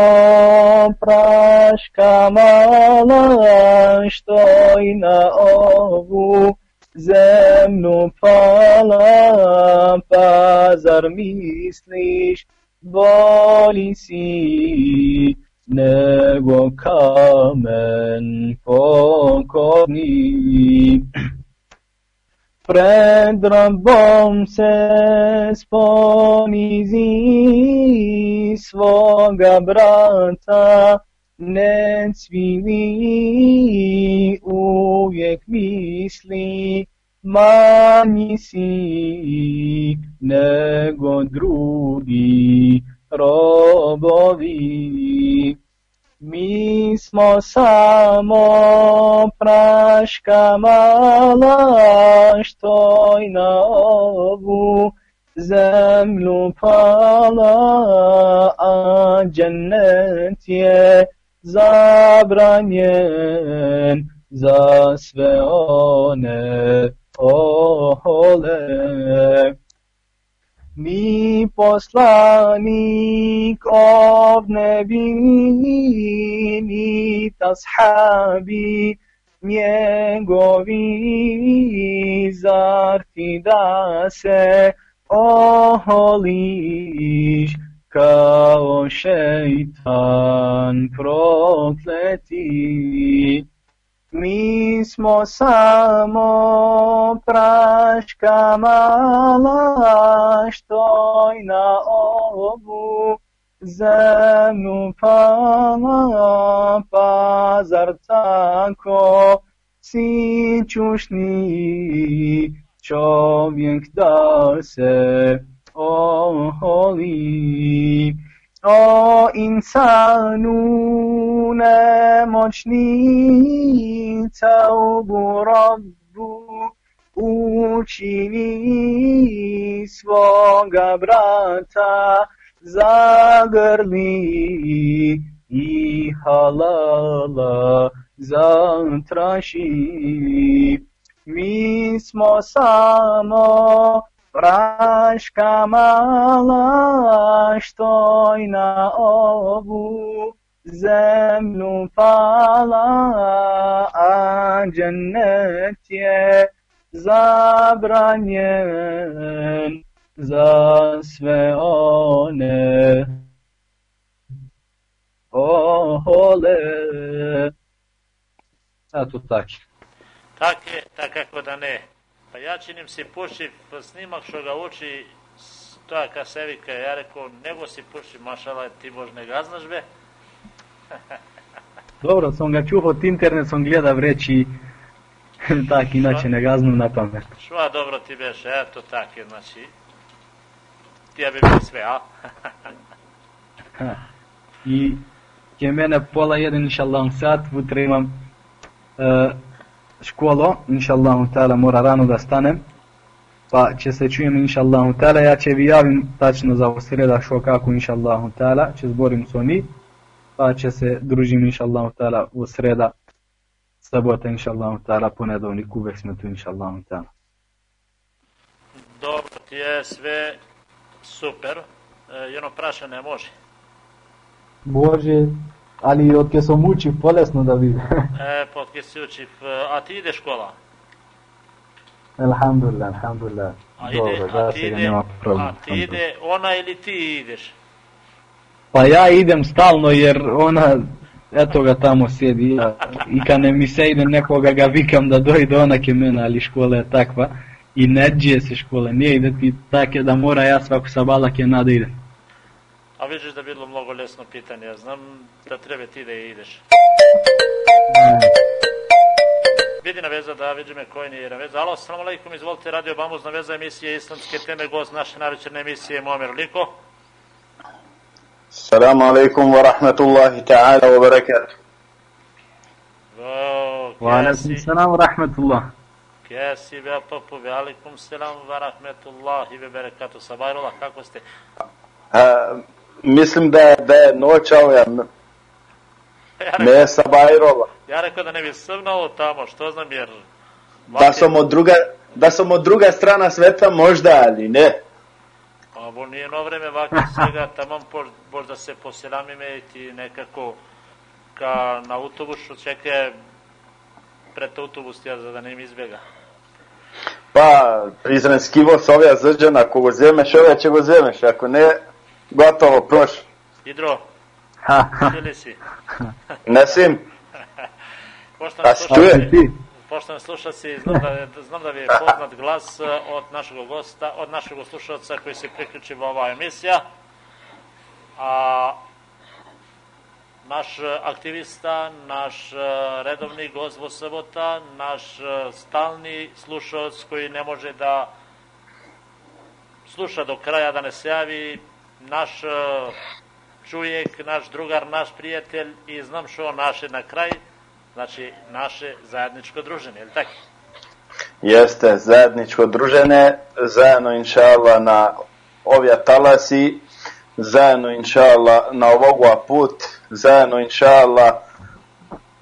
praška mala što i na ovu zemlju pala, pa zar misliš boli si nego kamen pokorni. Pred robom se sponizi svoga brata, ne cvili, uvijek misli, manji si nego drugi robovi. Mi smo samo praška mala što i na ovu zemlju pala, a džennet je zabranjen za sve one ohole. Mi poslanik ovne bili, ni tashabi njegovi, zar ti da se oholiš kao šeitan prokleti. Mi smo samo praška mala što i na ovu zemlju pala, pa zar tako si čušni čovjek da se oholi. او انسانونا مشنیم تاو ربو او چینی میسوغا برتا زاگرلی ای حالا زان تراشی میسماسامو praška mala što i na ovu zemlju pala, a džennet je zabranjen za sve one ohole. Eto tako. Tak je, tak kako da ne. Па ја чиним си пуши снимак што га учи тоа ка се вика, ја реков не го си пуши машала, ти може не га знаш бе. Добро, сум га чув од интернет, сум гледав речи, так, иначе не га знам на памет. Шва добро ти беше, ето така, иначе, ти ја би бил све, а? И ќе мене пола еден шалам сад, утре имам školo, inša Allah, ta'ala, mora rano da stanem, pa će se čujem, inša Allah, ta'ala, ja će vi javim tačno za ovo sreda što kako, inša Allah, ta'ala, će zborim s oni, pa će se družim, inša Allah, ta'ala, u sreda, sabota, inša Allah, ta'ala, ponedovnik, uvek smo tu, inša Allah, ta'ala. Dobro ti je sve super, e, jedno prašanje može. Može, ali od ke sam uči, polesno da vidim. E, potke si učiv, a ti ide škola? Alhamdulillah, alhamdulillah. A ide, Dobro, a da ti ide, nema problem. a ti ide ona ili ti ideš? Pa ja idem stalno jer ona, eto ga tamo sjedi ja, i kad ne mi se ide nekoga ga vikam da dojde ona ke mene, ali škola je takva i ne džije se škole, nije ide ti take da mora ja svaku sabala ke nada idem. A vidiš da bi bilo mnogo lesno pitanje, ja znam da treba ti da ideš. Vidi na veza da vidi me koji nije na veza. Alo, salamu alaikum, izvolite, Radio Bambus na veza emisije Islamske teme, gost naše navečerne emisije Muamer Liko. السلام عليكم ورحمة الله تعالى وبركاته O, Wa alaikum kjesi, salam wa rahmatullah. kjesi, be papu, be alaikum selam, wa rahmetullah, i be berekatu, sabajrullah, kako ste? Mislim da je, da je noć, ali ja, Ja, ne je Sabajrola. ja rekao da ne bi srnao tamo, što znam, jer... Da sam od druga, da sam od druga strana sveta možda, ali ne. Bo nije no vreme vaki svega, tamam po, možda se poselamime i ti nekako ka na autobusu čeka pred autobus ja za da ne im izbjega. Pa, izrenskivo s ovja zrđana, ako go zemeš, ove će go zemeš, ako ne, gotovo, prošlo. Idro, ili si? Nesim, Poštovani Pa se slušalci, čuje? Ti? poštovani slušalci, znam da, znam da je poznat glas eh, od našeg gosta, od našeg slušalca koji se priključi u ova emisija. A naš eh, aktivista, naš eh, redovni gost vo sobota, naš stalni slušalac koji ne može da sluša do kraja da ne se javi, naš eh, čujek, naš drugar, naš prijatelj i znam što naše na kraj, znači naše zajedničko druženje, je li tako? jeste zajedničko druženje, zajedno inša Allah na ovja talasi, zajedno inša Allah na ovogva put, zajedno inša Allah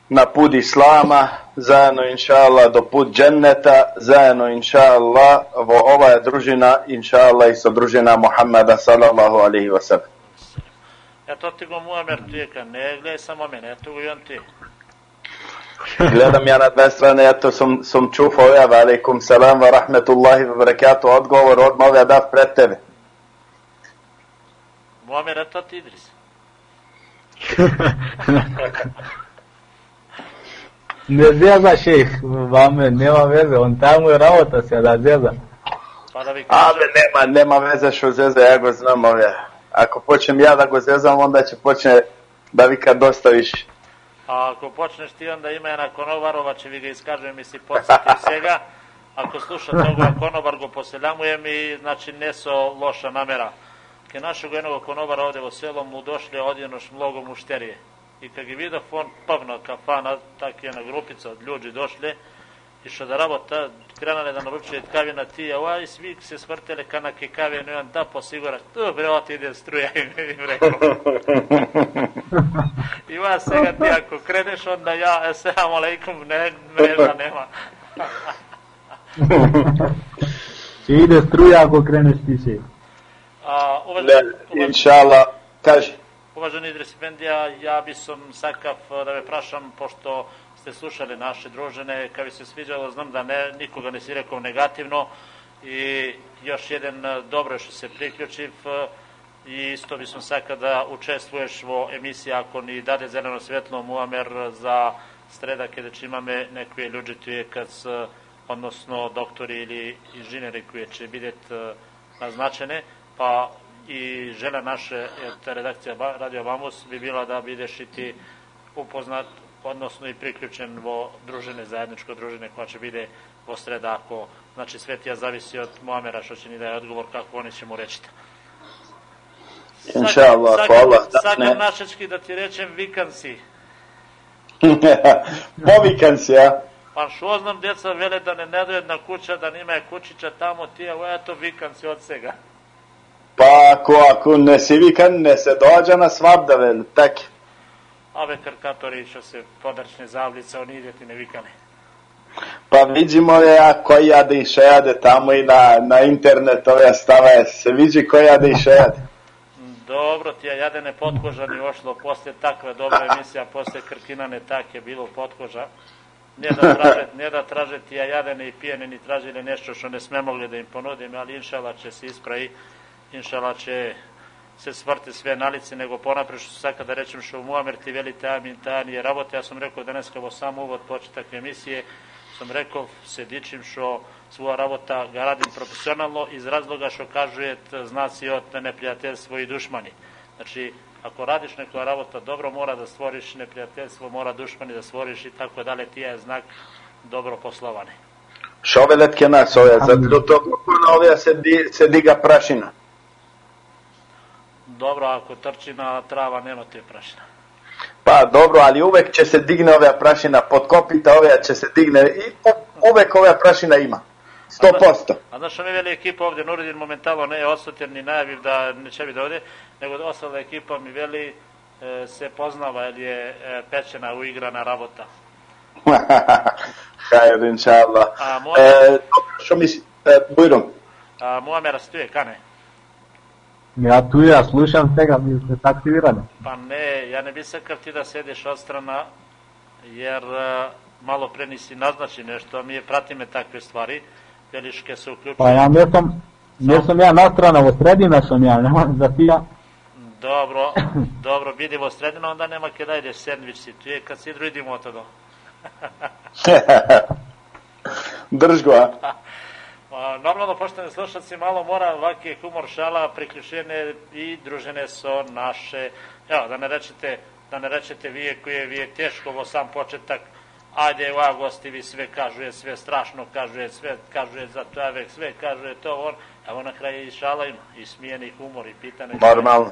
na put Islama, zajedno inša Allah do put dženneta, zajedno inša Allah vo ova je družina inša Allah i sa družina Muhammeda sallallahu alaihi wa sallam. Eto ti go Muamer tijeka, ne gledaj samo mene, eto go i on ti. Gledam ja na dve strane, eto sam, sam čuo ove, alaikum salam wa rahmetullahi wa barakatuh, odgovor odmah ove dav pred tebe. Muamer, eto ti Idris. Ne zeza šejh, vame, nema veze, on tamo je ravota se da zeza. Pa da vi Ale kažem, nema, nema veze što zeza, ja go znam ove. Ako počnem ja da go zezam, onda će počne da vika dosta više. a ako počneš ti onda ima jedna Konovarova, će vi ga iskažem mi si podsjeti svega. Ako sluša toga Konovar go poseljamuje mi, znači neso loša namera. Ke našeg jednog Konobara ovde u selu mu došli odjenoš mnogo mušterije. I kad je vidio on pavna kafana, tak jedna grupica od ljudi došli, i što da rabota krenale da naručuje tkavina ti, a ovaj svi se svrtele kanake kave, no jedan da posigura, tu bre, oti ide struja im im rekao. I vas svega ti ako kreneš, onda ja, assalamu alaikum, ne, mreža nema. Će ide struja ako kreneš ti šejh. A, uvaženi, inšala, kaži. Uvaženi Idris Efendija, ja bi sam sakav da me prašam, pošto ste slušali naše družene, kad bi se sviđalo, znam da ne, nikoga ne si rekao negativno. I još jedan eh, dobro što se priključiv eh, i isto bi sam saka da učestvuješ u emisiji ako ni dade zeleno svetlo Muamer za streda kada će imame nekuje ljudi tu je kad odnosno doktori ili inženjeri koji će biti eh, naznačene, pa i žela naše te redakcija Radio Bambus bi bila da budeš i ti upoznat, odnosno i priključen vo družene, zajedničko družine koja će bide vo sreda ako, znači sve ti ja zavisi od Moamera što će ni da je odgovor kako oni će mu reći. Inšallah, ako Allah Saka dadne. našečki da ti rečem vikansi. Povikan si, ja. Pa što znam, djeca vele da ne nedojedna kuća, da nima je kućića tamo, ti je, eto vikansi od svega. Pa ako, ako ne si vikan, ne se dođa na vel, tak. Ove karkatori što se podrčne zavljice, oni ideti ne vikane. Pa vidimo ja koji jade i šejade tamo i na, na internet ove stave, se vidi koji jade i šejade. Dobro ti je jadene potkožani ošlo posle takve dobre emisija, posle Krkinane tak je bilo potkoža. Ne da traže, ne da traže ti ja jadene i pijene ni tražili nešto što ne sme mogli da im ponudim, ali inšala će se ispravi, иншала, че се сврти све на лице, него понапред што сака да речем што Муамер ти вели таа ми таа ни работа. Јас сум рекол денеска во сам увод почеток емисије, сум рекол се дичим што своја работа га радим професионално из разлога што кажуваат знаци од непријателство и душмани. Значи, ако радиш некоја работа добро, мора да створиш непријателство, мора душмани да створиш и така дале, тие е знак добро пословане. Шовелет ке нас, овие, за тоа на овие се, се дига прашина. Dobro, ako trči na trava, nema te prašina. Pa dobro, ali uvek će se digne ove prašina, pod kopita ove će se digne i uvek ove prašina ima. 100%. A znaš mi veli ekipa ovdje, Nuridin momentalno ne je osuten ni najaviv da neće biti ovdje, nego ostala ekipa mi veli e, se poznava jer je e, pečena uigrana rabota. Hajde, inšallah. A, moja- E, što misli, e, Bujrom, A Muamera stuje, kane? Ja tu ja slušam svega, mi ste aktivirani. Pa ne, ja ne bi sakav ti da sediš od strana, jer e, malo pre nisi naznači nešto, a mi je prati me takve stvari, veliške se uključuju. Pa ja ne sam, ne sam ja nastrana, u sredina sam ja, nema da ti ja. Dobro, dobro, vidimo sredino, onda nema kada ideš sandvič si, tu je kad si idemo od toga. drž go, a? Normalno, pošteni slušalci, malo mora ovakve humor šala priključene i družene su naše, evo, da ne rečete, da ne rečete vi je koji je, vi je teško ovo sam početak, ajde, ova gosti vi sve kažuje, sve strašno kažuje, sve kažuje za čovek, sve kažuje to, on, evo na kraju i šala ima, i smijeni humor, i pitane. Normalno.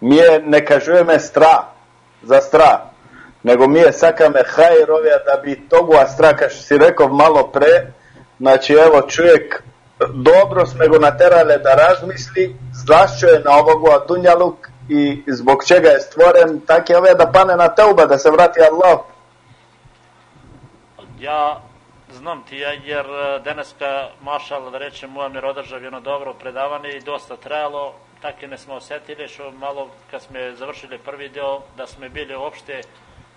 Mi je, ne kažujeme stra, za stra, nego mi je sakame hajrovija da bi togu a stra, kao što si rekao malo pre, znači evo čovjek, dobro smo go naterale da razmisli, zlašću je na ovog Dunjaluk i zbog čega je stvoren, tak je ove da pane na teuba, da se vrati Allah. Ja znam ti ja, jer e, daneska mašal, da rečem, Muamir održav jedno dobro predavanje i dosta trajalo, tako ne smo osetili, što malo kad smo završili prvi deo, da smo bili uopšte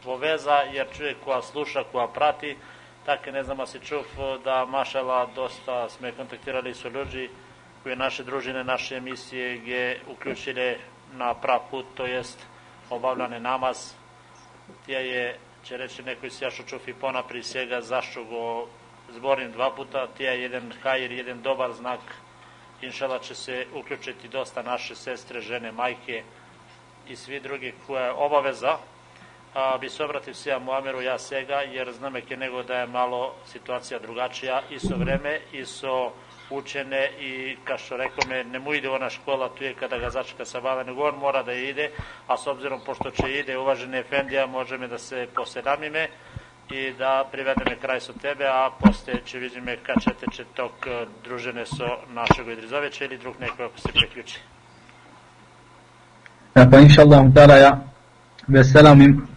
vo veza, jer čovjek koja sluša, koja prati, tako ne znamo se čuv da mašala dosta sme kontaktirali su ljudi koje naše družine, naše emisije gdje uključile na prav put, to jest obavljane namaz, gdje je, će reći neko iz Jašu čuv i ponapri svega zašto go zborim dva puta, tija je jedan hajir, jedan dobar znak, inšala će se uključiti dosta naše sestre, žene, majke i svi drugi koja je obaveza, a, bi se obratio se ja Muameru ja sega, jer znam je nego da je malo situacija drugačija i so vreme i so učene i kao što rekao me, ne mu ide ona škola tu je kada ga začeka sa bava, nego on mora da ide, a s obzirom pošto će ide uvaženi Efendija, može me da se posedamime i da privede me kraj so tebe, a posle će vidi me kad će tog eh, družene so našeg Idrizovića ili drug neko ako se priključi. E, Pa inša Allah ja veselamim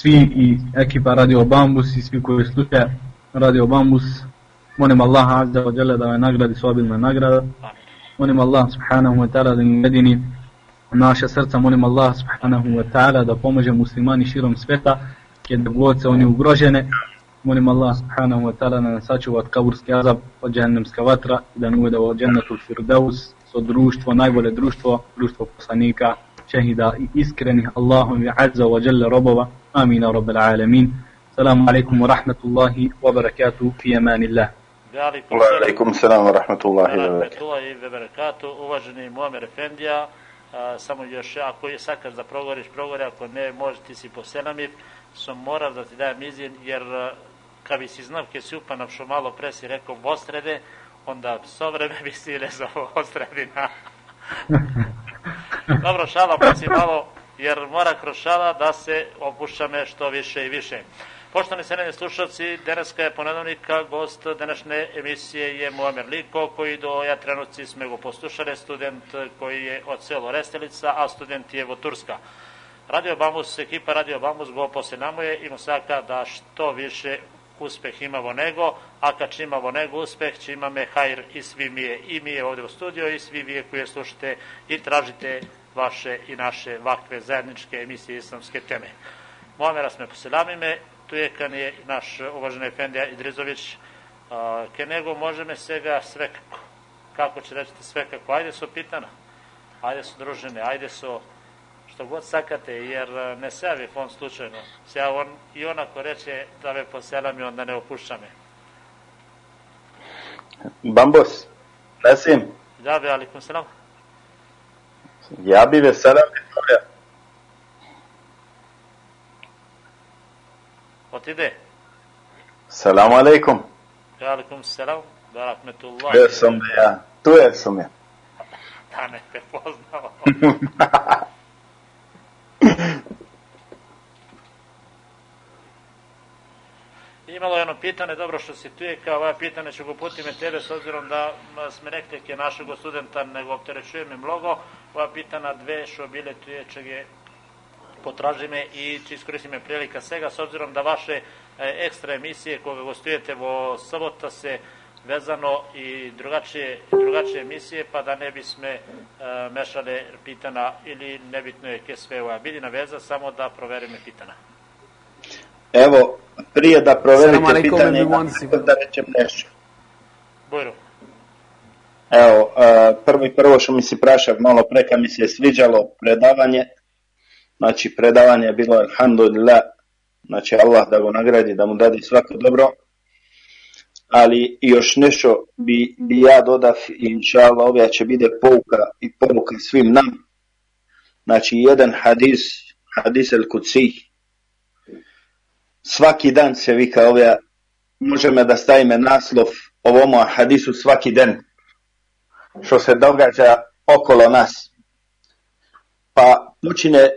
svi i ekipa Radio Bambus i svi koji slušaju Radio Bambus. Molim Allaha Azza wa Jalla da me nagradi s nagrada. Molim Allah subhanahu wa ta'ala da im jedini naša srca. Molim Allah subhanahu wa ta'ala da pomože muslimani širom sveta gdje god se oni ugrožene. Molim Allah subhanahu wa ta'ala da nas sačuva od kaburski azab, od džahnemska vatra i da nam uvede u džennetu firdaus, so društvo, najbolje društvo, društvo poslanika, šehida i iskrenih Allahom i azza wa jalla robova. Amin, ya rabbal alamin. Salamu alaikum wa rahmatullahi wa barakatuh fi amanillah. Velikum Wa alaikum salam wa rahmatullahi wa barakatuh. Rahmetullahi ve berekatu, uvaženi Muamer Efendija, a, samo još ako je sakaš da progoriš, progori, ako ne, može ti si poselamiv, sam morav da ti dajem izjen, jer kad bi si znao kje si upanam što malo pre si rekao vostrede, onda so vreme bi si rezao ostredina. Dobro, šala pa si malo, jer mora kroz šala da se opušćame što više i više. Poštovani seneni slušalci, danaska je ponedovnika, gost današnje emisije je Muamer Liko, koji do ja trenuci sme go poslušali, student koji je od selo Restelica, a student je od Turska. Radio Bambus, ekipa Radio Bambus go posenamuje i mu saka da što više uspeh imamo nego, a kad imamo nego uspeh, će imame hajr i svi mi je, i mi je ovde u studiju i svi vi je koje slušate i tražite vaše i naše vakve zajedničke emisije islamske teme. Moamera sme poselamime, tu je kan je naš uvaženi Efendija Idrizović, a, ke nego možeme svega sve kako, kako će reći sve kako, ajde su pitana, ajde su družene, ajde su što god sakate, jer ne se javi fon slučajno. Se ja on, i onako reče da me poselami, onda ne opušća me. Bambus, Nasim, Da bi, alikum selam. Ja bi veselam Viktorija. Otide. Salamu alaikum. Alikum selam. Da rahmetullah. Bio sam ja. Tu je sam ja. Da ne te poznao. Imalo je jedno pitanje, dobro što si tu je, kao ova pitanje ću go putime tebe, s obzirom da m, sme rekli ke našeg studenta nego opterećuje me mnogo, ova pitana dve što bile tu je čege potraži me i će iskoristim me prilika svega, s obzirom da vaše e, ekstra emisije koga gostujete vo sobota se vezano i drugačije, drugačije emisije, pa da ne bi sme e, mešale pitana ili nebitno je ke sve ova biljina veza, samo da proverime pitana. Evo, prije da proverite pitanje, imam da rečem nešto. Bujru. Evo, uh, prvo i prvo što mi se prašak malo preka mi se je sviđalo predavanje. Znači, predavanje je bilo alhamdulillah. Znači, Allah da go nagradi, da mu dadi svako dobro. Ali još nešto bi, bi ja dodav inša Allah ove će bude pouka i pouka svim nam. Znači, jedan hadis, hadis el kuci. Svaki dan se vika ove, možemo da stavime naslov ovomu hadisu svaki dan što se događa okolo nas. Pa počine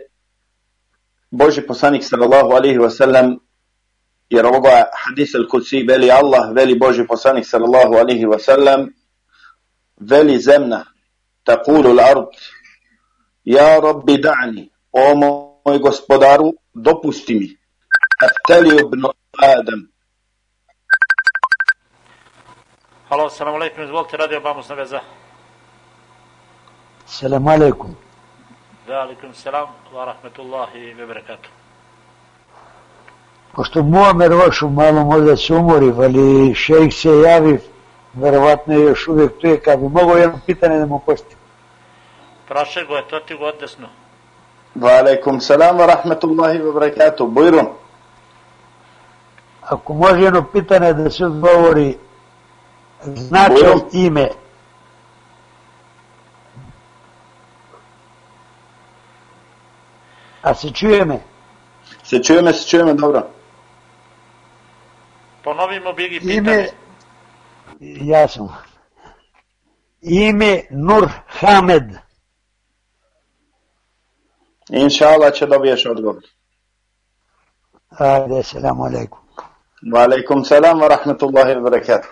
Boži poslanik sallallahu alaihi wa sallam, jer ovoga hadis al-Kudsi veli Allah, veli Boži poslanik sallallahu alaihi wa sallam, veli zemna, takulu l'ard, ja rabbi da'ni, o moj gospodaru, dopusti mi, aftali ibn Adam, Halo, salam alaikum, izvolite, radio Bamus na veza. Wa alaikum salam wa rahmetullahi wa barakatuh. Pošto Muamer ošu malo možda se umori, ali šejh se javi, verovatno je još uvijek tu je, kad bi mogao jedno pitanje da mu postavim. Praše go je, to ti go odesno. Wa alaikum salam wa rahmatullahi wa barakatuh. Bujrum. Ako može jedno pitanje da se odgovori značaj ime A se čuje me? Se čujeme, se čujeme, dobro. Ponovimo Bigi Ime, pitanje. ja sam. Ime Nur Hamed. Inša Allah će dobiješ odgovor. Ajde, selamu alaikum. Wa alaikum salam wa rahmatullahi wa barakatuh.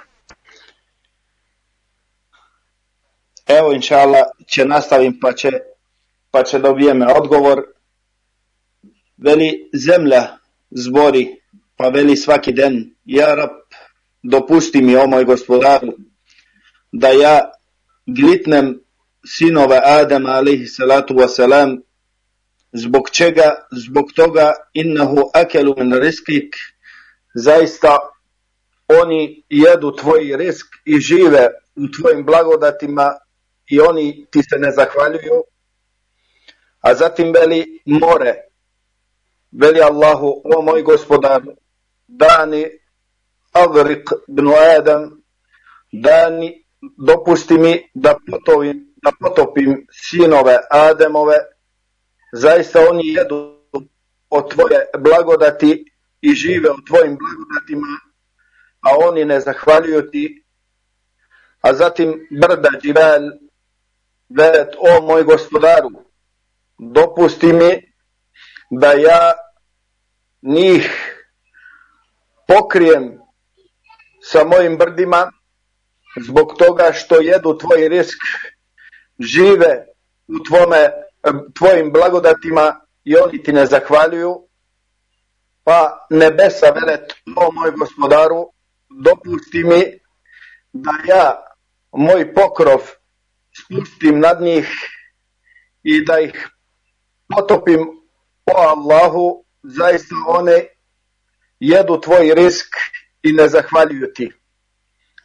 Evo, inša Allah, će nastavim pa će, pa će dobijeme odgovor. Veli zemlja zbori, pa veli svaki den, ja rab, dopusti mi, o moj gospodaru, da ja glitnem sinove Adama, alaihi salatu wasalam, zbog čega, zbog toga, innahu akelu min riskik, zaista oni jedu tvoj risk i žive u tvojim blagodatima i oni ti se ne zahvaljuju. A zatim veli more, veli Allahu, o moj gospodar, dani Avrik ibn Adam, dani, dopusti mi da potopim, da potopim sinove Ademove, zaista oni jedu od tvoje blagodati i žive u tvojim blagodatima, a oni ne zahvaljuju ti. A zatim brda džibal, velet, o moj gospodaru, dopusti mi da ja njih pokrijem sa mojim brdima zbog toga što jedu tvoj risk, žive u tvome, tvojim blagodatima i oni ti ne zahvaljuju, pa nebesa velet, o moj gospodaru, dopusti mi da ja moj pokrov spustim nad njih i da ih potopim o Allahu, zaista one jedu tvoj risk i ne zahvaljuju ti.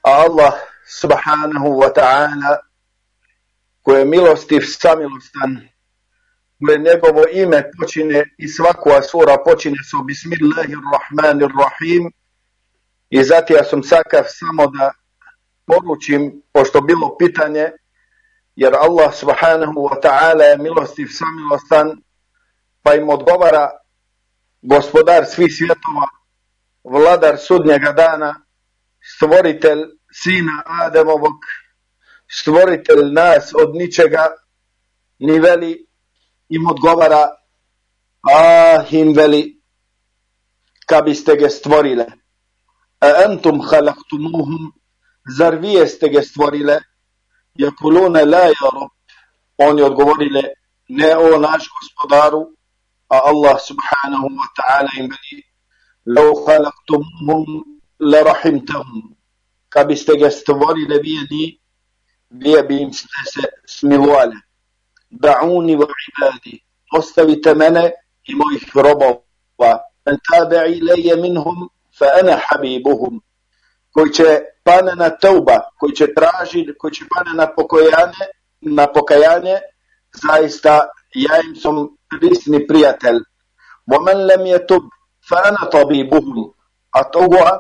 A Allah subhanahu wa ta'ala koji je milostiv, samilostan, koje njegovo ime počine i svaka sura počine sa Bismillahirrahmanirrahim i zato ja sam sakav samo da poručim, pošto bilo pitanje, jer Allah subhanahu wa ta'ala je milostiv, samilostan, pa im odgovara gospodar svih svjetova, vladar sudnjega dana, stvoritelj sina Ademovog, stvoritelj nas od ničega, ni veli im odgovara, a im veli, ka biste ga stvorile. A entum halaktumuhum, zar vi jeste ga stvorile? Jakulune la ja. Oni odgovorile, ne o naš gospodaru, Allah subhanahu wa ta'ala im veli, لو خلقتمهم لرحمتهم ka biste ga stvorile vijeni, vije bi im ste se smilovali. Da'uni wa ibadi, ostavite mene i mojih robova. Men tabe ilaje minhum, fa ana habibuhum. Koji će pane na tauba, koji će traži, koji će pane na pokajanje, na pokajanje, zaista يا يعني بيسني بريتل ومن لم يتب فأنا طبيبه أتوقع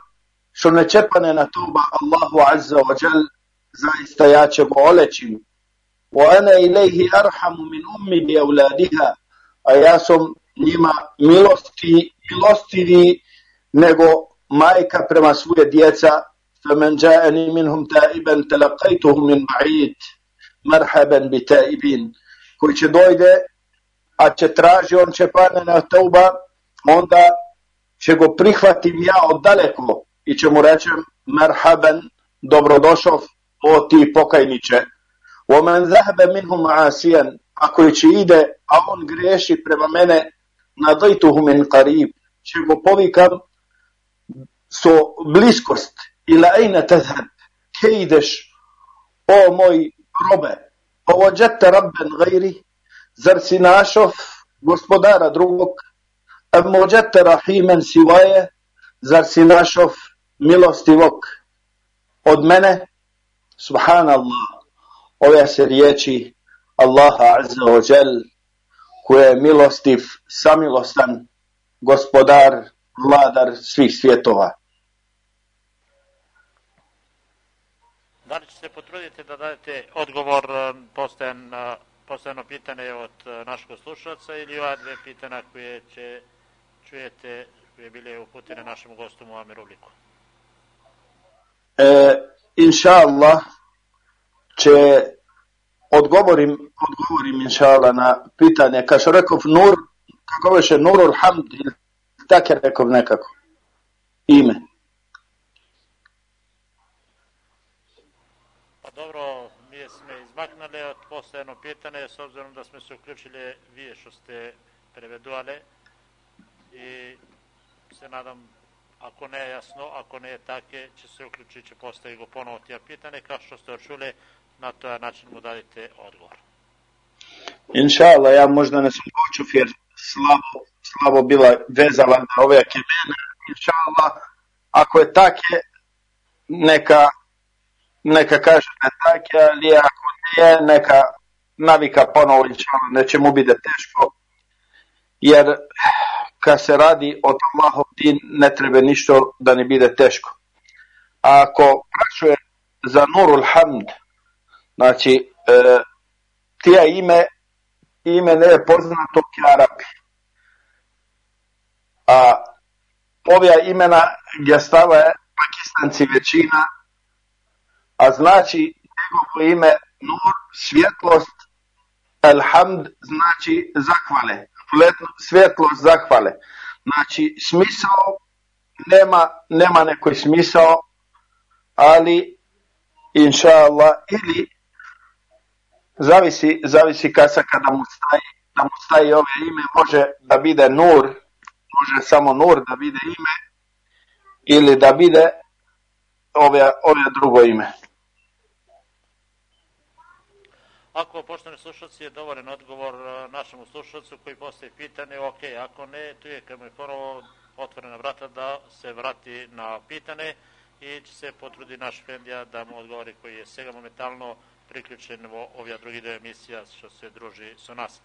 شو نتشبن أنا توبة الله عز وجل زي استياتش بولتشم وأنا إليه أرحم من أمي بأولادها. أياسم نيما ميلوستي ميلوستي دي نيغو مايكا بريما سوية ديتا فمن جاءني منهم تائبا تلقيته من بعيد. مرحبا بتائبين. koji će dojde a će traži on će pane na tauba onda će go prihvatim ja od daleko i će mu rečem merhaben, dobrodošov, o ti pokajniče. ومن ذهب منهم عاسيا ako će ide, a on greši prema mene, nadajtuhu min qarib, će go povikam so bliskost, ila ejna tazhab, ke ideš, o moj robe, ovođete rabben gajri, zar si našov gospodara drugog, Mođete rahimen sivaje, zar si našov milostivog od mene? Subhanallah, ove se riječi Allaha Azza wa Jal, koji je milostiv, samilostan, gospodar, vladar svih svjetova. Da li ćete se potruditi da dajete odgovor e, postojan, na postojano pitanje od e, našeg slušalca ili ova dve pitanja koje će čujete koje bile uputene našem gostu Muameru Liku? E, inša Allah će odgovorim, odgovorim inša Allah na pitanje. Kao što rekao Nur, kako veše Nurul Hamd, tako je rekao nekako. Ime. Pa dobro, mi smo od postojano pitanje, s obzirom da smo se uključili vi što ste preveduvali i se nadam ako ne je jasno, ako ne je take, će se uključiti, će postaviti go ponovo tija pitanje, kao što ste čuli, na to način mu dadite odgovor. Inša Allah, ja možda ne sam počuv jer slabo, slabo bila vezala na ove kemene. Inša Allah, ako je take, neka, neka kaže da je take, ali ako nije, neka navika ponovo, inša Allah, neće mu biti teško. Jer kad se radi o Allahov din, ne treba ništa da ne bude teško. A ako prašuje za Nurul Hamd, znači, e, tija ime, ime ne je poznato k Arapi. A ovija imena gdje stava je pakistanci većina, a znači njegovo ime Nur, svjetlost, Alhamd znači zahvale, svjetlost zahvale. Znači smisao nema, nema nekoj smisao, ali inša Allah, ili zavisi, zavisi kasa kada mu staje, da mu staje ove ime, može da bide nur, može samo nur da bide ime, ili da bide ove, ove drugo ime. Ako, poštovani slušalci, je dovoljen odgovor e, našemu slušalcu koji postaje pitanje, ok, ako ne, tu je kad mu je ponovo otvorena vrata da se vrati na pitanje i će se potrudi naš Fendija da mu odgovori koji je svega momentalno priključen u ovija drugi deo emisija što se druži sa nas.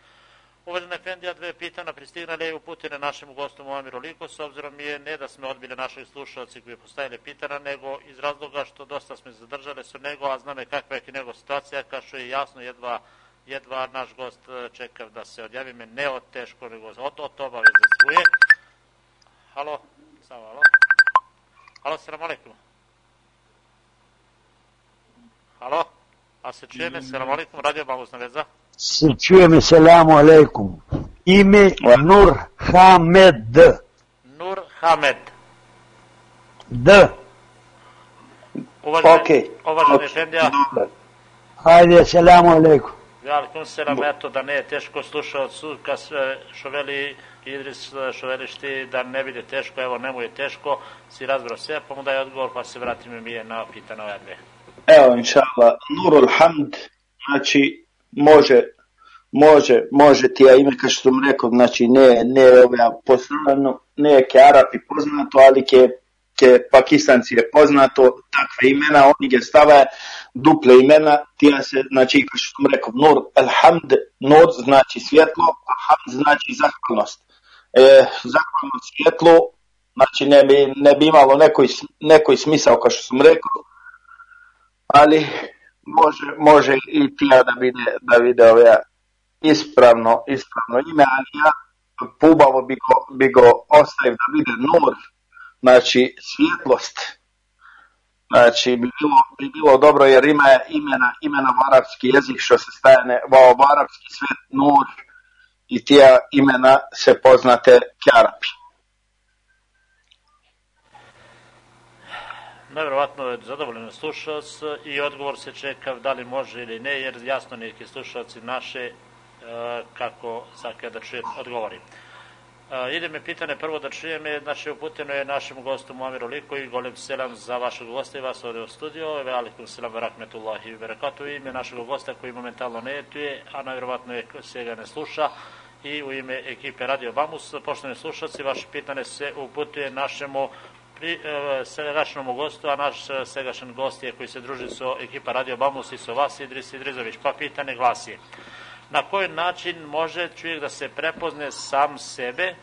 Uvažena Efendija, dve pitana pristignale i uputine našemu gostu Moamiru Liko, s obzirom je ne da smo odbili naših slušalci koji postavili pitana, nego iz razloga što dosta smo zadržali su nego, a znamo kakva je njegova situacija, kao što je jasno jedva, jedva naš gost e, čeka da se odjavi me ne od teško, nego od, od obaveze svoje. Halo, samo halo. Halo, salam alaikum. Halo, a se čuje me, salam alaikum, radio Bagusna veza. Se čujeme selamu alaikum. Ime Nur Hamed. Nur Hamed. D. Uvaženi, Okej. uvaženi Ok. Efendija, Hajde, selamu alaikum. Velikom selam, eto da ne je teško slušalcu, kad sve što veli Idris, što veliš ti da ne bude teško, evo nemu je teško, si razbrao sve, pa mu daj odgovor, pa se vratim mi je na pitanje ove dve. Evo, inša Allah, Nurul Hamd, znači, može, može, može ti ja ime, kao što sam rekao, znači, ne, ne ove poslano, ne ke Arapi poznato, ali ke, ke Pakistanci je poznato, takve imena, oni ga stave duple imena, tija se, znači, kao što sam rekao, Nur, Alhamd, Nur znači svjetlo, a Hamd znači zahvalnost. E, zahvalnost svjetlo, znači ne bi, ne bi imalo nekoj, nekoj smisao, kao što sam rekao, ali može, može i tija da vide, da vide ove ispravno, ispravno ime, ali ja pubavo bi go, bi go ostavio da vide nur, znači svjetlost, znači bi bilo, bi bilo dobro jer ima imena, imena u arapski jezik što se stajane, u arapski svijet nur i tija imena se poznate kjarapi. Nevjerovatno je zadovoljan slušalac i odgovor se čeka da li može ili ne, jer jasno neki slušalci naše e, kako saka da čujem odgovori. E, ide me pitanje prvo da čujem je, znači uputeno je našem gostu Muamiru Liku i golim selam za vašeg gosta i vas ovdje u studio, ve alikum selam rahmetullahi wa barakatuh, ime našeg gosta koji momentalno ne je tu je, a nevjerovatno je svega ne sluša i u ime ekipe Radio Bamus. Poštovani slušalci, vaše pitanje se uputuje našemu pri, e, segašnom gostu, a naš e, segašan gost je koji se druži sa ekipa Radio Bamus i sa vas, Idris Idrizović. Pa pitanje glasi, na koji način može čovjek da se prepozne sam sebe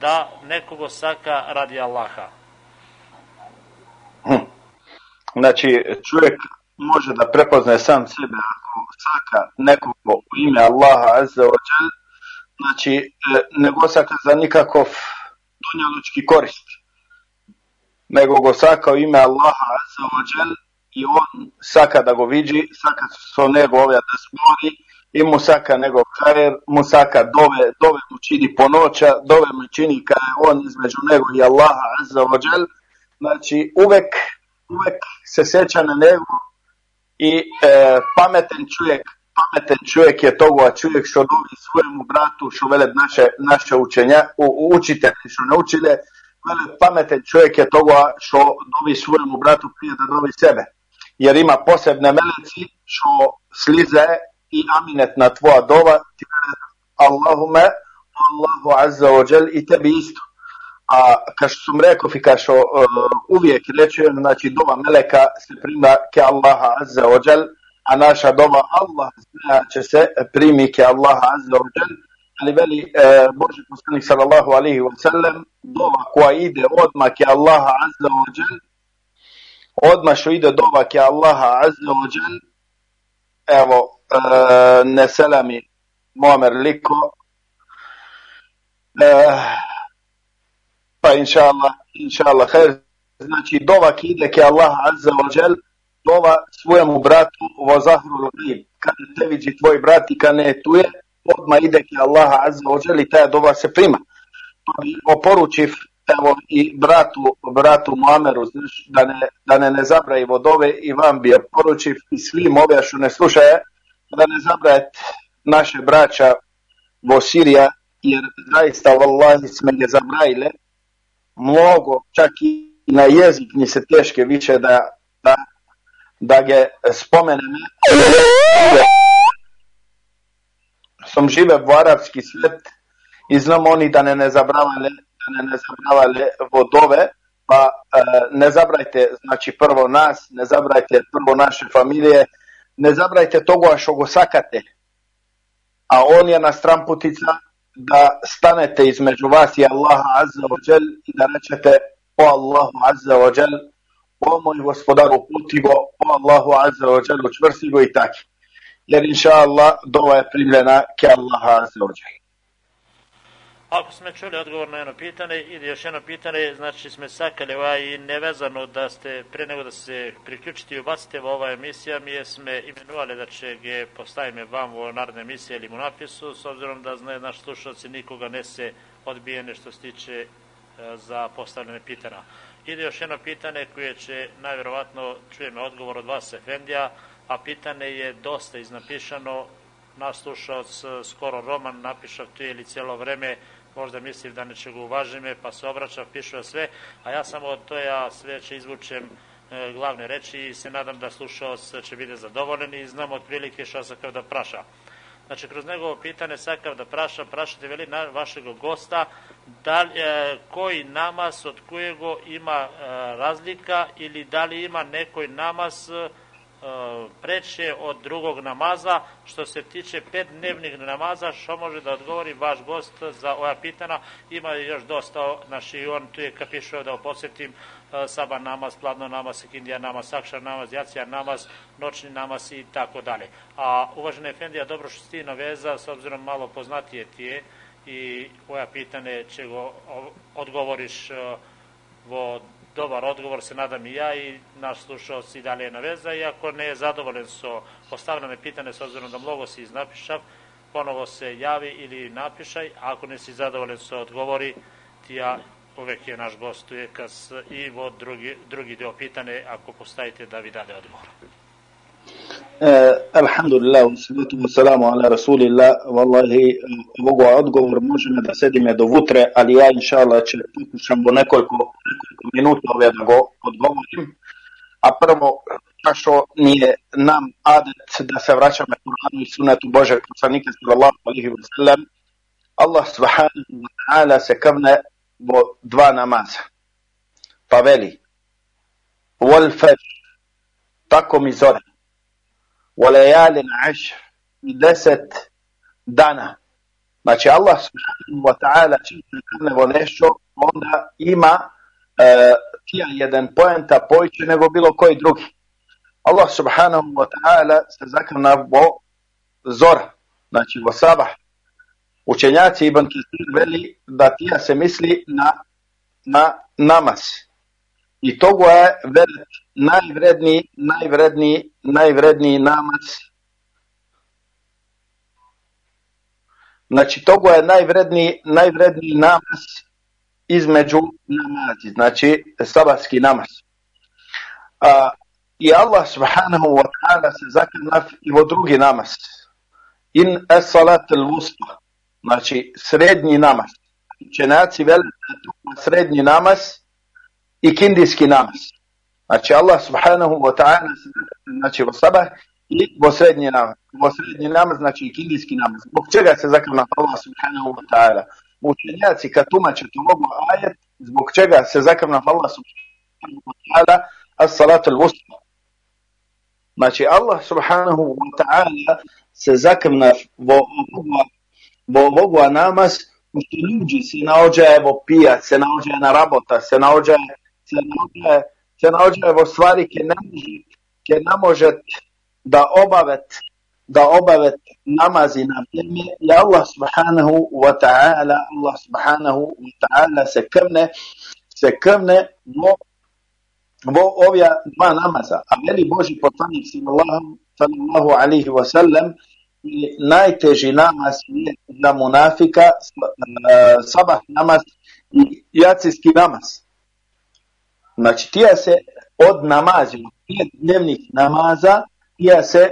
da nekog osaka radi Allaha? Hm. Znači, čovjek može da prepoznaje sam sebe ako saka nekog u ime Allaha Azza wa znači e, ne go saka za nikakov dunjalučki korist, nego go saka u ime Allaha Azza wa Jal i on saka da go vidi, saka so njegove da smori i mu saka nego kajer, mu saka dove, dove mu čini po noća, dove mu čini kada je on između nego i Allaha Azza wa Jal, znači uvek, uvek se sjeća na nego i e, pametan čovjek, pametan čovjek je togo, a čovjek što dobi svojemu bratu, što vele naše, naše učenja, u, učitelji što naučile, vele pametan čovjek je togo, što dobi svojemu bratu prije da dobi sebe. Jer ima posebne meleci što slize i aminet na tvoja dova, ti Allahume, Allahu azza wa jal i tebi isto. A kao što sam rekao i kao što uh, uvijek rečujem, znači dova meleka se prima ke Allaha azza wa jal, a naša dova Allah zna će se primi ke Allaha azza wa jal, ali veli uh, Boži poslanik sallallahu alaihi wa sallam, dova koja ide odmah ke Allaha azza wa jal, odmah što ide dova ke Allaha azza wa jal, evo, uh, ne selami Muamer Liko, uh, pa inša Allah, inša Allah. Znači, dova ki ide ke Allah azza wa jal, dova svojemu bratu vo zahru l'gib. Kad te vidi tvoj brat i kad ne tu je, odmah ide ke Allah azza wa jal i ta dova se prima. Pa oporučiv evo i bratu, bratu Muameru, znaš, da ne, da ne, ne zabraji vodove i vam bi oporučiv i svim ove što ne slušaje, da ne zabraje naše braća vo Sirija, jer zaista vallahi sme je zabrajile, mnogo, čak i na jezik mi se teške više da, da, da ga spomenem. Sam žive u arapski svet i znam oni da ne ne zabravale, da ne ne zabravale vodove, pa e, ne zabrajte, znači prvo nas, ne zabrajte prvo naše familije, ne zabrajte togo što go sakate, a on je na stramputica da stanete između vas i Allaha Azza wa Jal i da rečete o Allahu Azza wa Jal, o moj gospodaru putigo, o Allahu Azza wa Jal učvrstigo i taki. Jer inša Allah dova je primljena ke Azza wa Jal. Ako smo čuli odgovor na jedno pitanje, ide još jedno pitanje, znači sme sakali ovaj nevezano da ste, pre nego da se priključite i ubacite u ova emisija, mi sme imenovali da će ge postavime vam u narodne emisije ili mu napisu, s obzirom da znaju naši slušalci nikoga ne se odbijene što se tiče e, za postavljene pitanja. Ide još jedno pitanje koje će najverovatno čujeme odgovor od vas Efendija, pitanje je dosta iznapišano, naš slušalac skoro roman napišao tu ili cijelo vreme. Možda mislim da neće ga uvaži me, pa se obraća, piše sve, a ja samo od to ja sve će izvučem e, glavne reči i se nadam da slušao će biti zadovoljen i znam otprilike šta sam kao da praša. Znači, kroz njegovo pitanje sakav da praša, prašate veli na vašeg gosta, da e, koji namaz od kojego ima e, razlika ili da li ima nekoj namaz e, preče od drugog namaza. Što se tiče pet dnevnih namaza, što može da odgovori vaš gost za ova pitana? Ima još dosta, znači on tu je kapišao da posjetim saba namaz, pladno namaz, kindija namaz, sakša namaz, jacija namaz, noćni namaz i tako dalje. A uvažena Efendija, dobro što si naveza, s obzirom malo poznatije ti je i ova pitanje će go odgovoriš vo dobar odgovor se nadam i ja i naš slušalac i dalje je na veza i ako ne je zadovoljen so postavljene pitanje s obzirom da mnogo si iznapišav ponovo se javi ili napišaj ako ne si zadovoljen so odgovori ti ja uvek je naš gostuje kas i vo drugi, drugi deo pitane ako postavite da vi dade odgovor E, alhamdulillah, salatu wassalamu ala rasulillah, wallahi, ovoga odgovor može me da sedime do vutre, ali ja inša Allah će pokušam bo nekoliko, nekoliko minuta ove da go odgovorim. A prvo, što nije nam adet da se vraćamo Kur'anu i sunetu Božeg poslanika sallallahu alaihi wa sallam, Allah subhanahu wa ta'ala se kavne vo dva namaza. Pa veli, wal fajr, tako mi zore, na ašr, i deset dana. Znači Allah subhanahu wa ta'ala kavne vo nešto, onda ima e, tija jedan poenta pojiće nego bilo koji drugi. Allah subhanahu wa ta'ala se zakavna vo zora, znači vo sabah, Učenjaci Ibn Kisir veli da tija se misli na, na namaz. I togo je velet najvredniji, najvredniji, najvredniji namaz. Znači togo je najvredniji, najvredniji namaz između namazi, znači sabatski namaz. A, I Allah subhanahu wa ta'ala se zaklinav i vo drugi namaz. In es salat al wusta znači srednji namaz. Učenjaci vele srednji namaz i kindijski namaz. Znači Allah subhanahu wa ta'ala znači vo sabah i vo srednji namaz. Vo srednji namaz znači kindijski namaz. Zbog čega se zakona Allah subhanahu wa ta'ala? Učenjaci kad tumače to mogu ajet, zbog čega se zakona Allah subhanahu wa ta'ala as salatu al-wusta. Znači Allah subhanahu wa ta'ala se zakona vo bo ovog namaz što ljudi se naođaje vo pijat, se naođaje na rabota, se naođaje, se naođaje, se naođaje vo stvari ke ne ke ne može da obavet, da obavet namazi na vrijeme i Allah subhanahu wa ta'ala, Allah subhanahu wa ta'ala se krvne, se krvne vo, vo ovja dva namaza. A veli Boži poslanik sallallahu, sallallahu alaihi wa sallam, najteži namaz je za munafika sabah namaz i jacijski namaz. Znači, tija se od namazi, pet dnevnih namaza, tija se, e,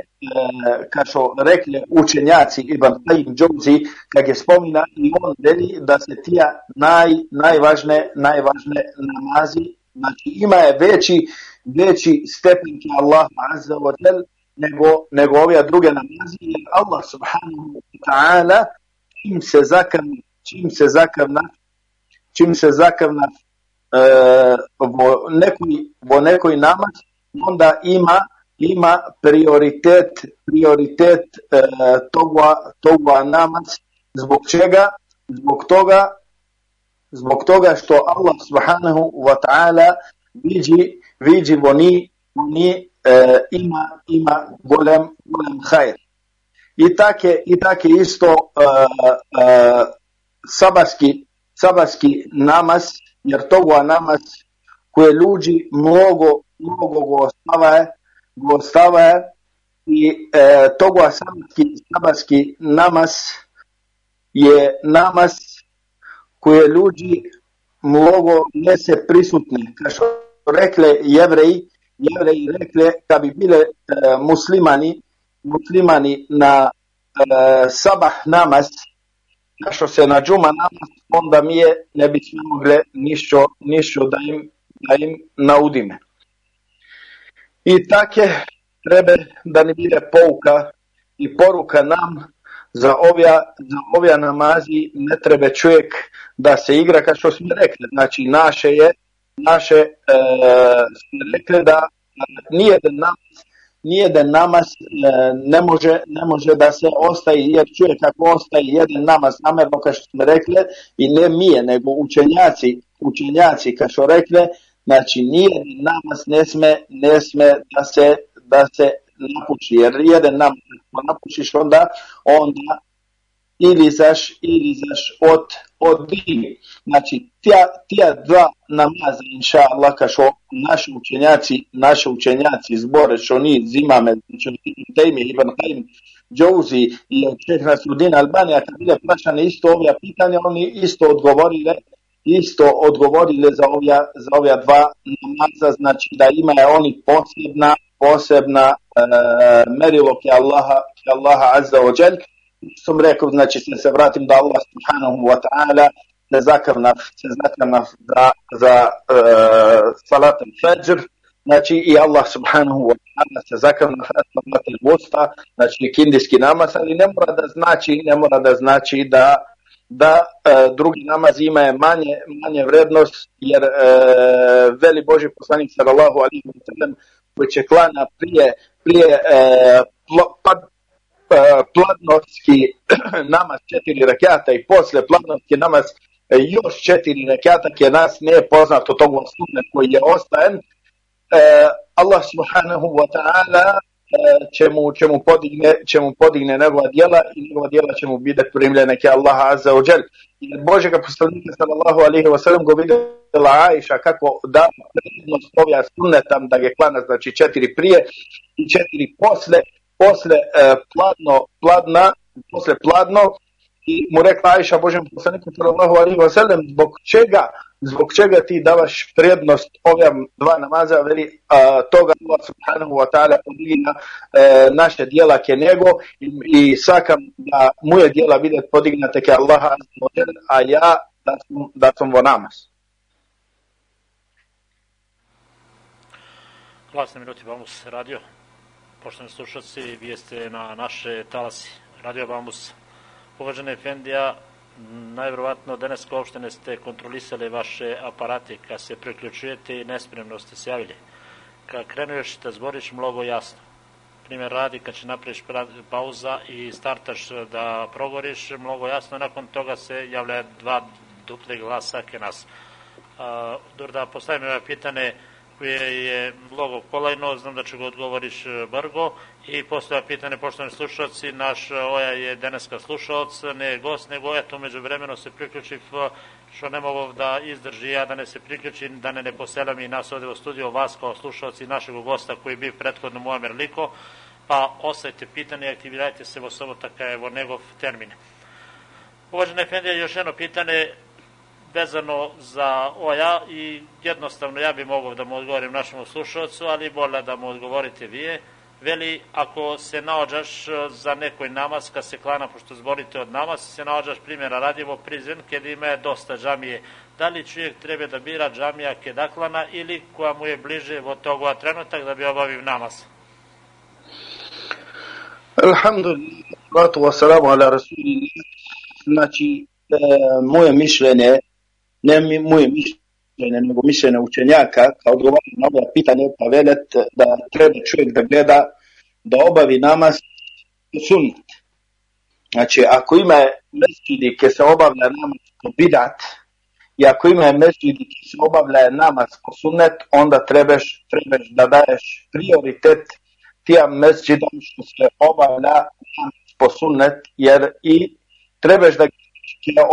kao što rekli učenjaci Ibn Qayyim Džouzi, kak je spomina i on veli da se tija naj, najvažne, najvažne namazi, znači ima je veći, veći stepen ki Allah azza wa jel, nego, nego ove druge namazi, jer Allah subhanahu wa ta'ala čim se zakavna, čim se zakavna, čim se zakavna e, vo, nekoj, vo nekoj namaz, onda ima ima prioritet prioritet e, toga, čega? Zbog toga zbog toga što Allah subhanahu wa ta'ala vidi vidi oni oni e, ima ima golem golem hajr. I take i take isto e, e, sabarski sabarski namaz jer toga namaz koje ljudi mnogo mnogo go ostavaje go ostavaje i e, toga sabarski sabarski namaz je namaz koje ljudi mnogo ne se prisutni. Kao rekle jevreji jevreji rekle da bi bile e, muslimani muslimani na e, sabah namaz što se na džuma namaz onda mi je ne bi mogle ništa, ništa da im, da im naudime. I take treba da ne bile pouka i poruka nam za ovja, za ovja namazi ne treba čovjek da se igra kao što smo rekli. Znači naše je, naše e, smo rekli da nijedan namaz, nijedan namaz e, ne, može, ne može da se ostaje, jer čovjek ako ostaje jedan namaz namerno kao što smo rekli, i ne mi nego učenjaci, učenjaci kao što rekli, znači nijedan namaz ne sme, ne sme da se, da se napuši, jer jedan namaz ako napušiš onda, onda ili zaš, ili zaš od, od dini. Znači, tija, tija dva namaza, inša Allah, kao što naši učenjaci, naši učenjaci zbore, što ni zimame, što Tejmi, Ibn Qaim, Džouzi i Čeh Nasrudin Albanija, kad bile prašane isto ovja pitanja, oni isto odgovorile, isto odgovorile za ovja, za ovja dva namaza, znači da ima oni posebna, posebna e, merilo ke Allaha, ke Allaha azza wa jal, sam rekao, znači se se vratim da Allah subhanahu wa ta'ala se zakavna, se zakavna za, za uh, salat al-fajr, znači i Allah subhanahu wa ta'ala se zakavna salat al-wusta, znači kindijski namaz, ali ne mora da znači, ne mora da znači da da e, drugi namaz ima je manje, manje vrednost, jer e, veli Boži poslanik sallallahu alaihi wa sallam koji će klana prije, prije e, plo, pa, e, pladnovski namaz četiri rakata i posle pladnovski namaz e, još četiri rakata koje nas ne je poznato tog sunnet koji je ostajen. E, Allah subhanahu wa ta'ala mu, će mu, podigne, će podigne njegova djela i njegova djela će mu biti primljene ke Allah azza wa jal. Božega poslanika sallallahu alaihi wa sallam go vidjela Aisha kako da prednost ovja sunnetam da je klana znači četiri prije i četiri posle, posle uh, pladno, pladna, posle pladno i mu rekla Aisha Božem poslaniku sallallahu alaihi wa sallam zbog čega zbog čega ti davaš prednost ovim dva namaza, veli a, toga Allah subhanahu wa ta'ala podigna e, naše dijela ke nego i, i sakam da moje dijela vidjet podignate ke Allaha a ja da sam, da sam vo namaz. Glasne minuti Bambus radio. Poštovani slušalci, vi jeste na naše talasi Radio Bambus. Uvažena Efendija, najvjerovatno danas uopšte ste kontrolisali vaše aparate kad se priključujete i nespremno ste se javili. Kad krenuješ da zboriš mnogo jasno. Primjer radi kad će napraviš pauza i startaš da progoriš mnogo jasno, nakon toga se javlja dva duple glasa ke nas. Uh, da postavim ove pitanje, koje je mnogo kolajno, znam da će ga odgovoriš e, brgo i postoja pitanje, poštovani slušalci, naš e, Oja je deneska slušalac, ne je gost, nego eto među vremeno se priključi što ne mogu da izdrži ja da ne se priključi, da ne ne poselam i nas ovde u studiju, vas kao slušalci našeg gosta koji bi prethodno Muamer Liko, pa ostavite pitanje i aktivirajte se vo sobota je vo njegov termin. Uvažena Efendija, još jedno pitanje, vezano za oja i jednostavno ja bi mogao da mu odgovorim našemu slušalcu, ali bolje da mu odgovorite vi. Veli, ako se naođaš za nekoj namaz, kad se klana, pošto zborite od namaz, se naođaš primjera radivo prizren, kada ima dosta džamije. Da li čovjek treba da bira džamija kedaklana ili koja mu je bliže od toga trenutak da bi obavio namaz? Alhamdulillah, salatu wassalamu ala rasulillah. Znači, e, moje mišljenje ne mi, moje mišljenje, nego mišljenje učenjaka, kao odgovaraju na ovo pitanje, pa velet da treba čovjek da gleda, da obavi namaz sunnet. Znači, ako ima mesđidi ke se obavlja namaz po bidat, i ako ima mesđidi ke se obavlja namaz po sunnet, onda trebaš, trebaš da daješ prioritet tijam mesđidom što se obavlja namaz po sunnet, jer i trebaš da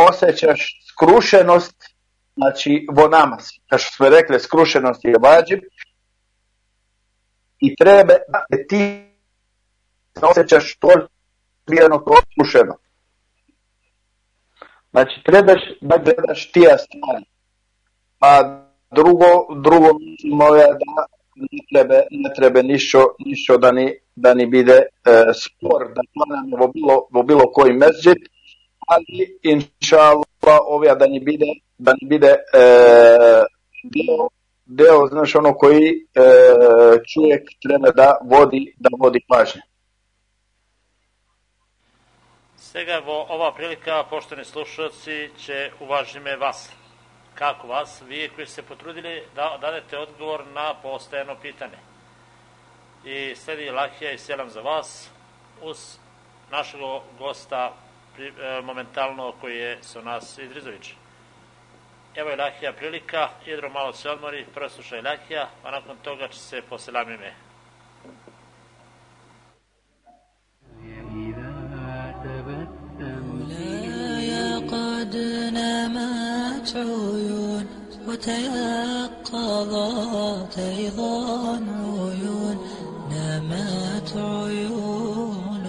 osjećaš skrušenost znači vo namaz. Kao što smo rekli, skrušenost je vađib i treba da ti osjećaš to prijeno to skrušeno. Znači, trebaš da gledaš tija stvari. A drugo, drugo moja da ne treba, ne treba nišćo, nišćo da ni, da ni bide e, spor, da planamo bilo, vo bilo koji mesđid, ali inša Allah, ovija da ni bide da ne bide e, deo, deo, znaš, ono koji e, čovjek treba da vodi, da vodi pažnje. Сега во ова прилика, поштени слушалци, ќе уважиме вас. Како вас, вие кои се потрудили да дадете одговор на постојано питање. И следи Лахија и селам за вас, уз E, momentalno koji je sa nas Idrizović. Evo je Lahija prilika, Idro malo se odmori, prvo je Lahija, a nakon toga će se poselamime. قد نمت عيون وتيقظت أيضا عيون نمت عيون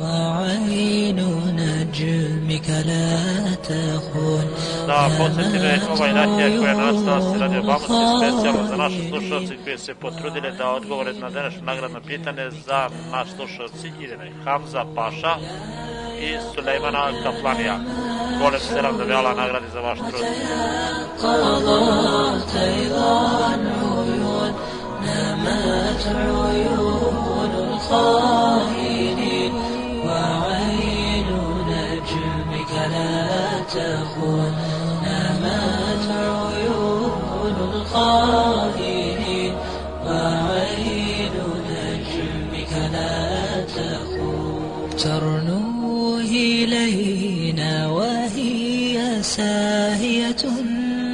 وعين نجمك لا تخون Da podsjetime ovaj natjej koja je nastala se radi Obamski specijalno za naše slušalci koji se potrudili da odgovore na današnje nagradno pitanje za naš slušalci ideme Hamza Paša i Sulejmana Kaplanija. Golem selam da bi Allah nagradi za vaš trud. وعين نجمك لا تخون نامت عيون الخائنين وعين نجمك لا تخون ترنو إلينا وهي ساهية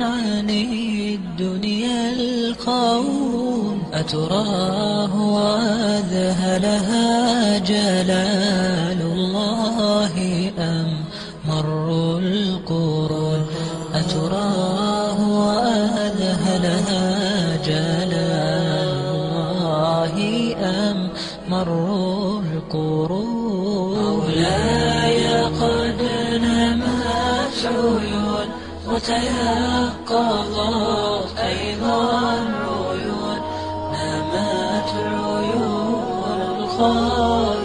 عن الدنيا القوم أتراه وأذهلها جلال الله أم مر القرون؟ أتراه وأذهلها جلال الله أم مر القرون؟ مولاي قد نمت عيون وتيقظت أيضا fora.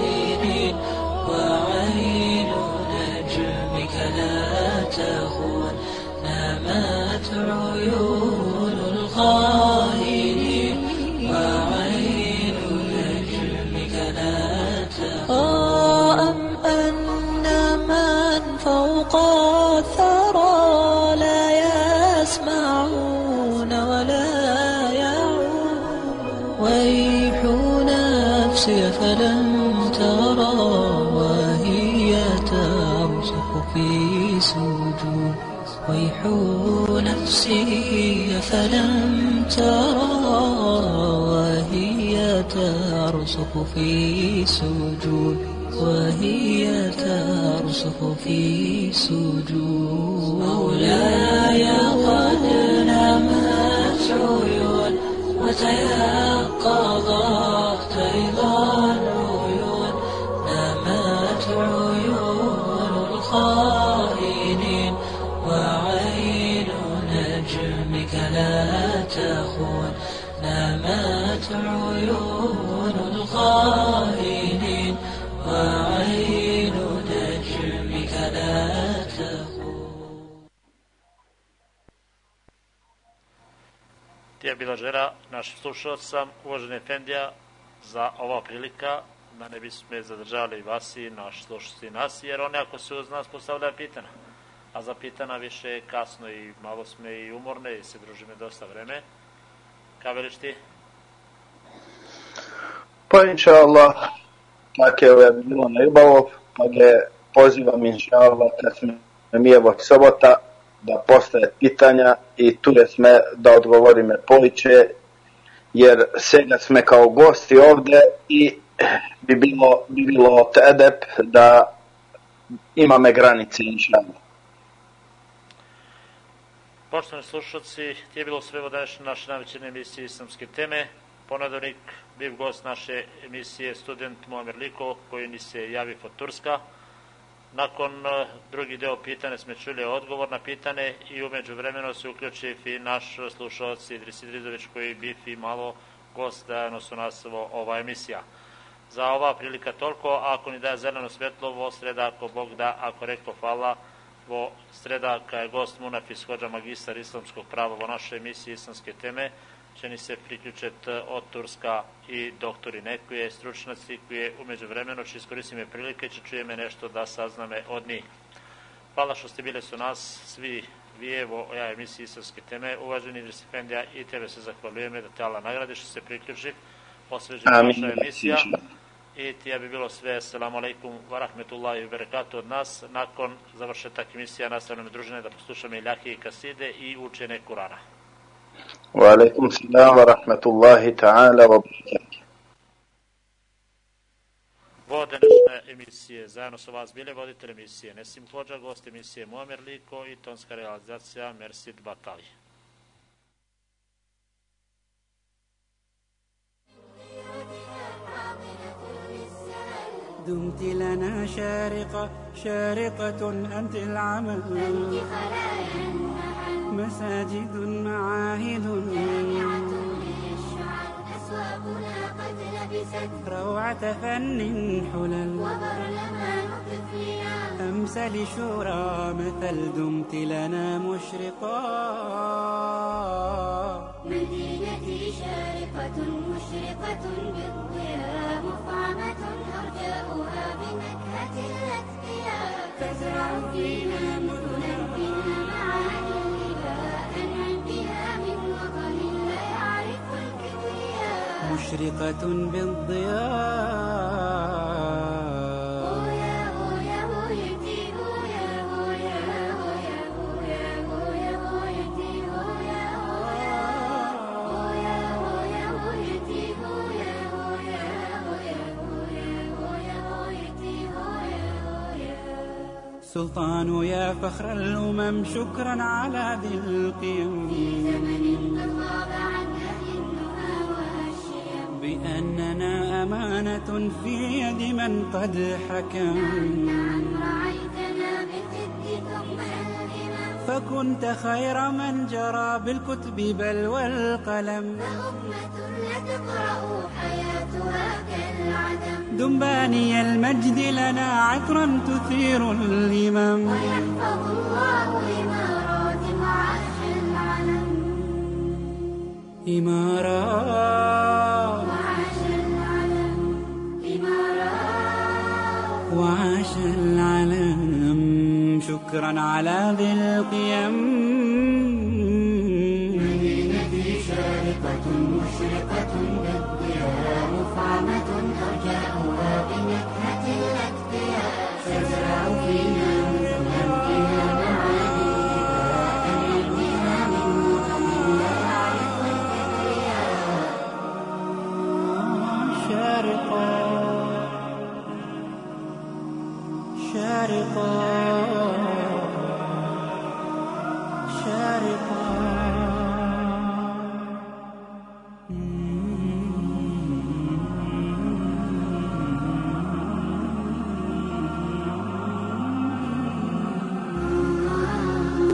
نفسي فلم ترى وهي ترسخ في سجود. وهي ترسخ في سجود. مولاي قد نمت عيون وتيقظت عيون الخائنين وعين نجمك لا تخون Ti je bila žera naših slušalca, uvaženi Efendija, za ova prilika da ne bismo zadržali vas i naš slušalci nas, jer oni ako se uz nas postavljaju pitanja, a za pitana više je kasno i malo sme i umorne i se družime dosta vreme. Ka veliš ti? Pa inša Allah, make ove bilo na Ibalov, make pozivam inša Allah kad sme mi evo sobota da postaje pitanja i tu je sme da odgovori me poliče, jer сега sme kao gosti ovde i bi bilo, bi bilo tedep da imame granice inša Allah. Poštovani slušalci, ti je bilo sve današnje naše najvećene emisije Islamske teme. Ponedovnik, biv gost naše emisije, student Muamer Liko, koji ni se javi od Turska. Nakon eh, drugi deo pitanja smo čuli odgovor na pitanje i umeđu vremenu se uključi i naš slušalac Idris Idrizović koji bifi malo gost da su nas ova emisija. Za ova prilika toliko, ako ni daje zeleno svetlo, vo sreda, ako Bog da, ako rekao hvala, vo sreda, kada je gost Munafis Hođa, magistar islamskog prava vo našoj emisiji islamske teme, će ni se priključiti od Turska i doktori nekuje, stručnjaci koje umeđu vremenu će iskoristiti prilike, će čujeme nešto da sazname od njih. Hvala što ste bili su nas, svi vi evo ja emisiji islamske teme, uvaženi Idris Efendija i tebe se zahvaljujeme da te Allah nagradi što se priključi, posveđena Amin. naša emisija i ti ja bi bilo sve, assalamu alaikum wa rahmetullahi wa barakatuh od nas. Nakon završetak emisija nastavljamo družine da poslušamo Ilahije i Kaside i učene Kurana. Alaikum salam wa rahmatullahi ta'ala wa barakatuh. Vodenačne emisije, zajedno sa vas bile voditelj emisije Nesim Hođa, gost emisije Muamer Liko i tonska realizacija Mersid Batali. دمت لنا شارقة شارقة أنت العمل مساجد معاهد. أسواقنا قد لبست روعة فن حلل. وبرلمان طفلنا أمثل شورى مثل دمت لنا مشرقا. مدينتي شارقة مشرقة بالضياء مفعمة أرجاؤها بنكهة الأتقياء تزرع فينا مدنا. مشرقة بالضياء سلطان يا فخر الأمم شكرا على ذي القيم في زمن قد بأننا أمانة في يد من قد حكم. نعم رعيتنا بالجد ثم الهمم فكنت خير من جرى بالكتب بل والقلم. فأمة لا تقرأ حياتها كالعدم. دنباني المجد لنا عطرا تثير الهمم ويحفظ الله إمارات وعرش العلم. إمارات وعاش العلم شكرا على ذي القيم.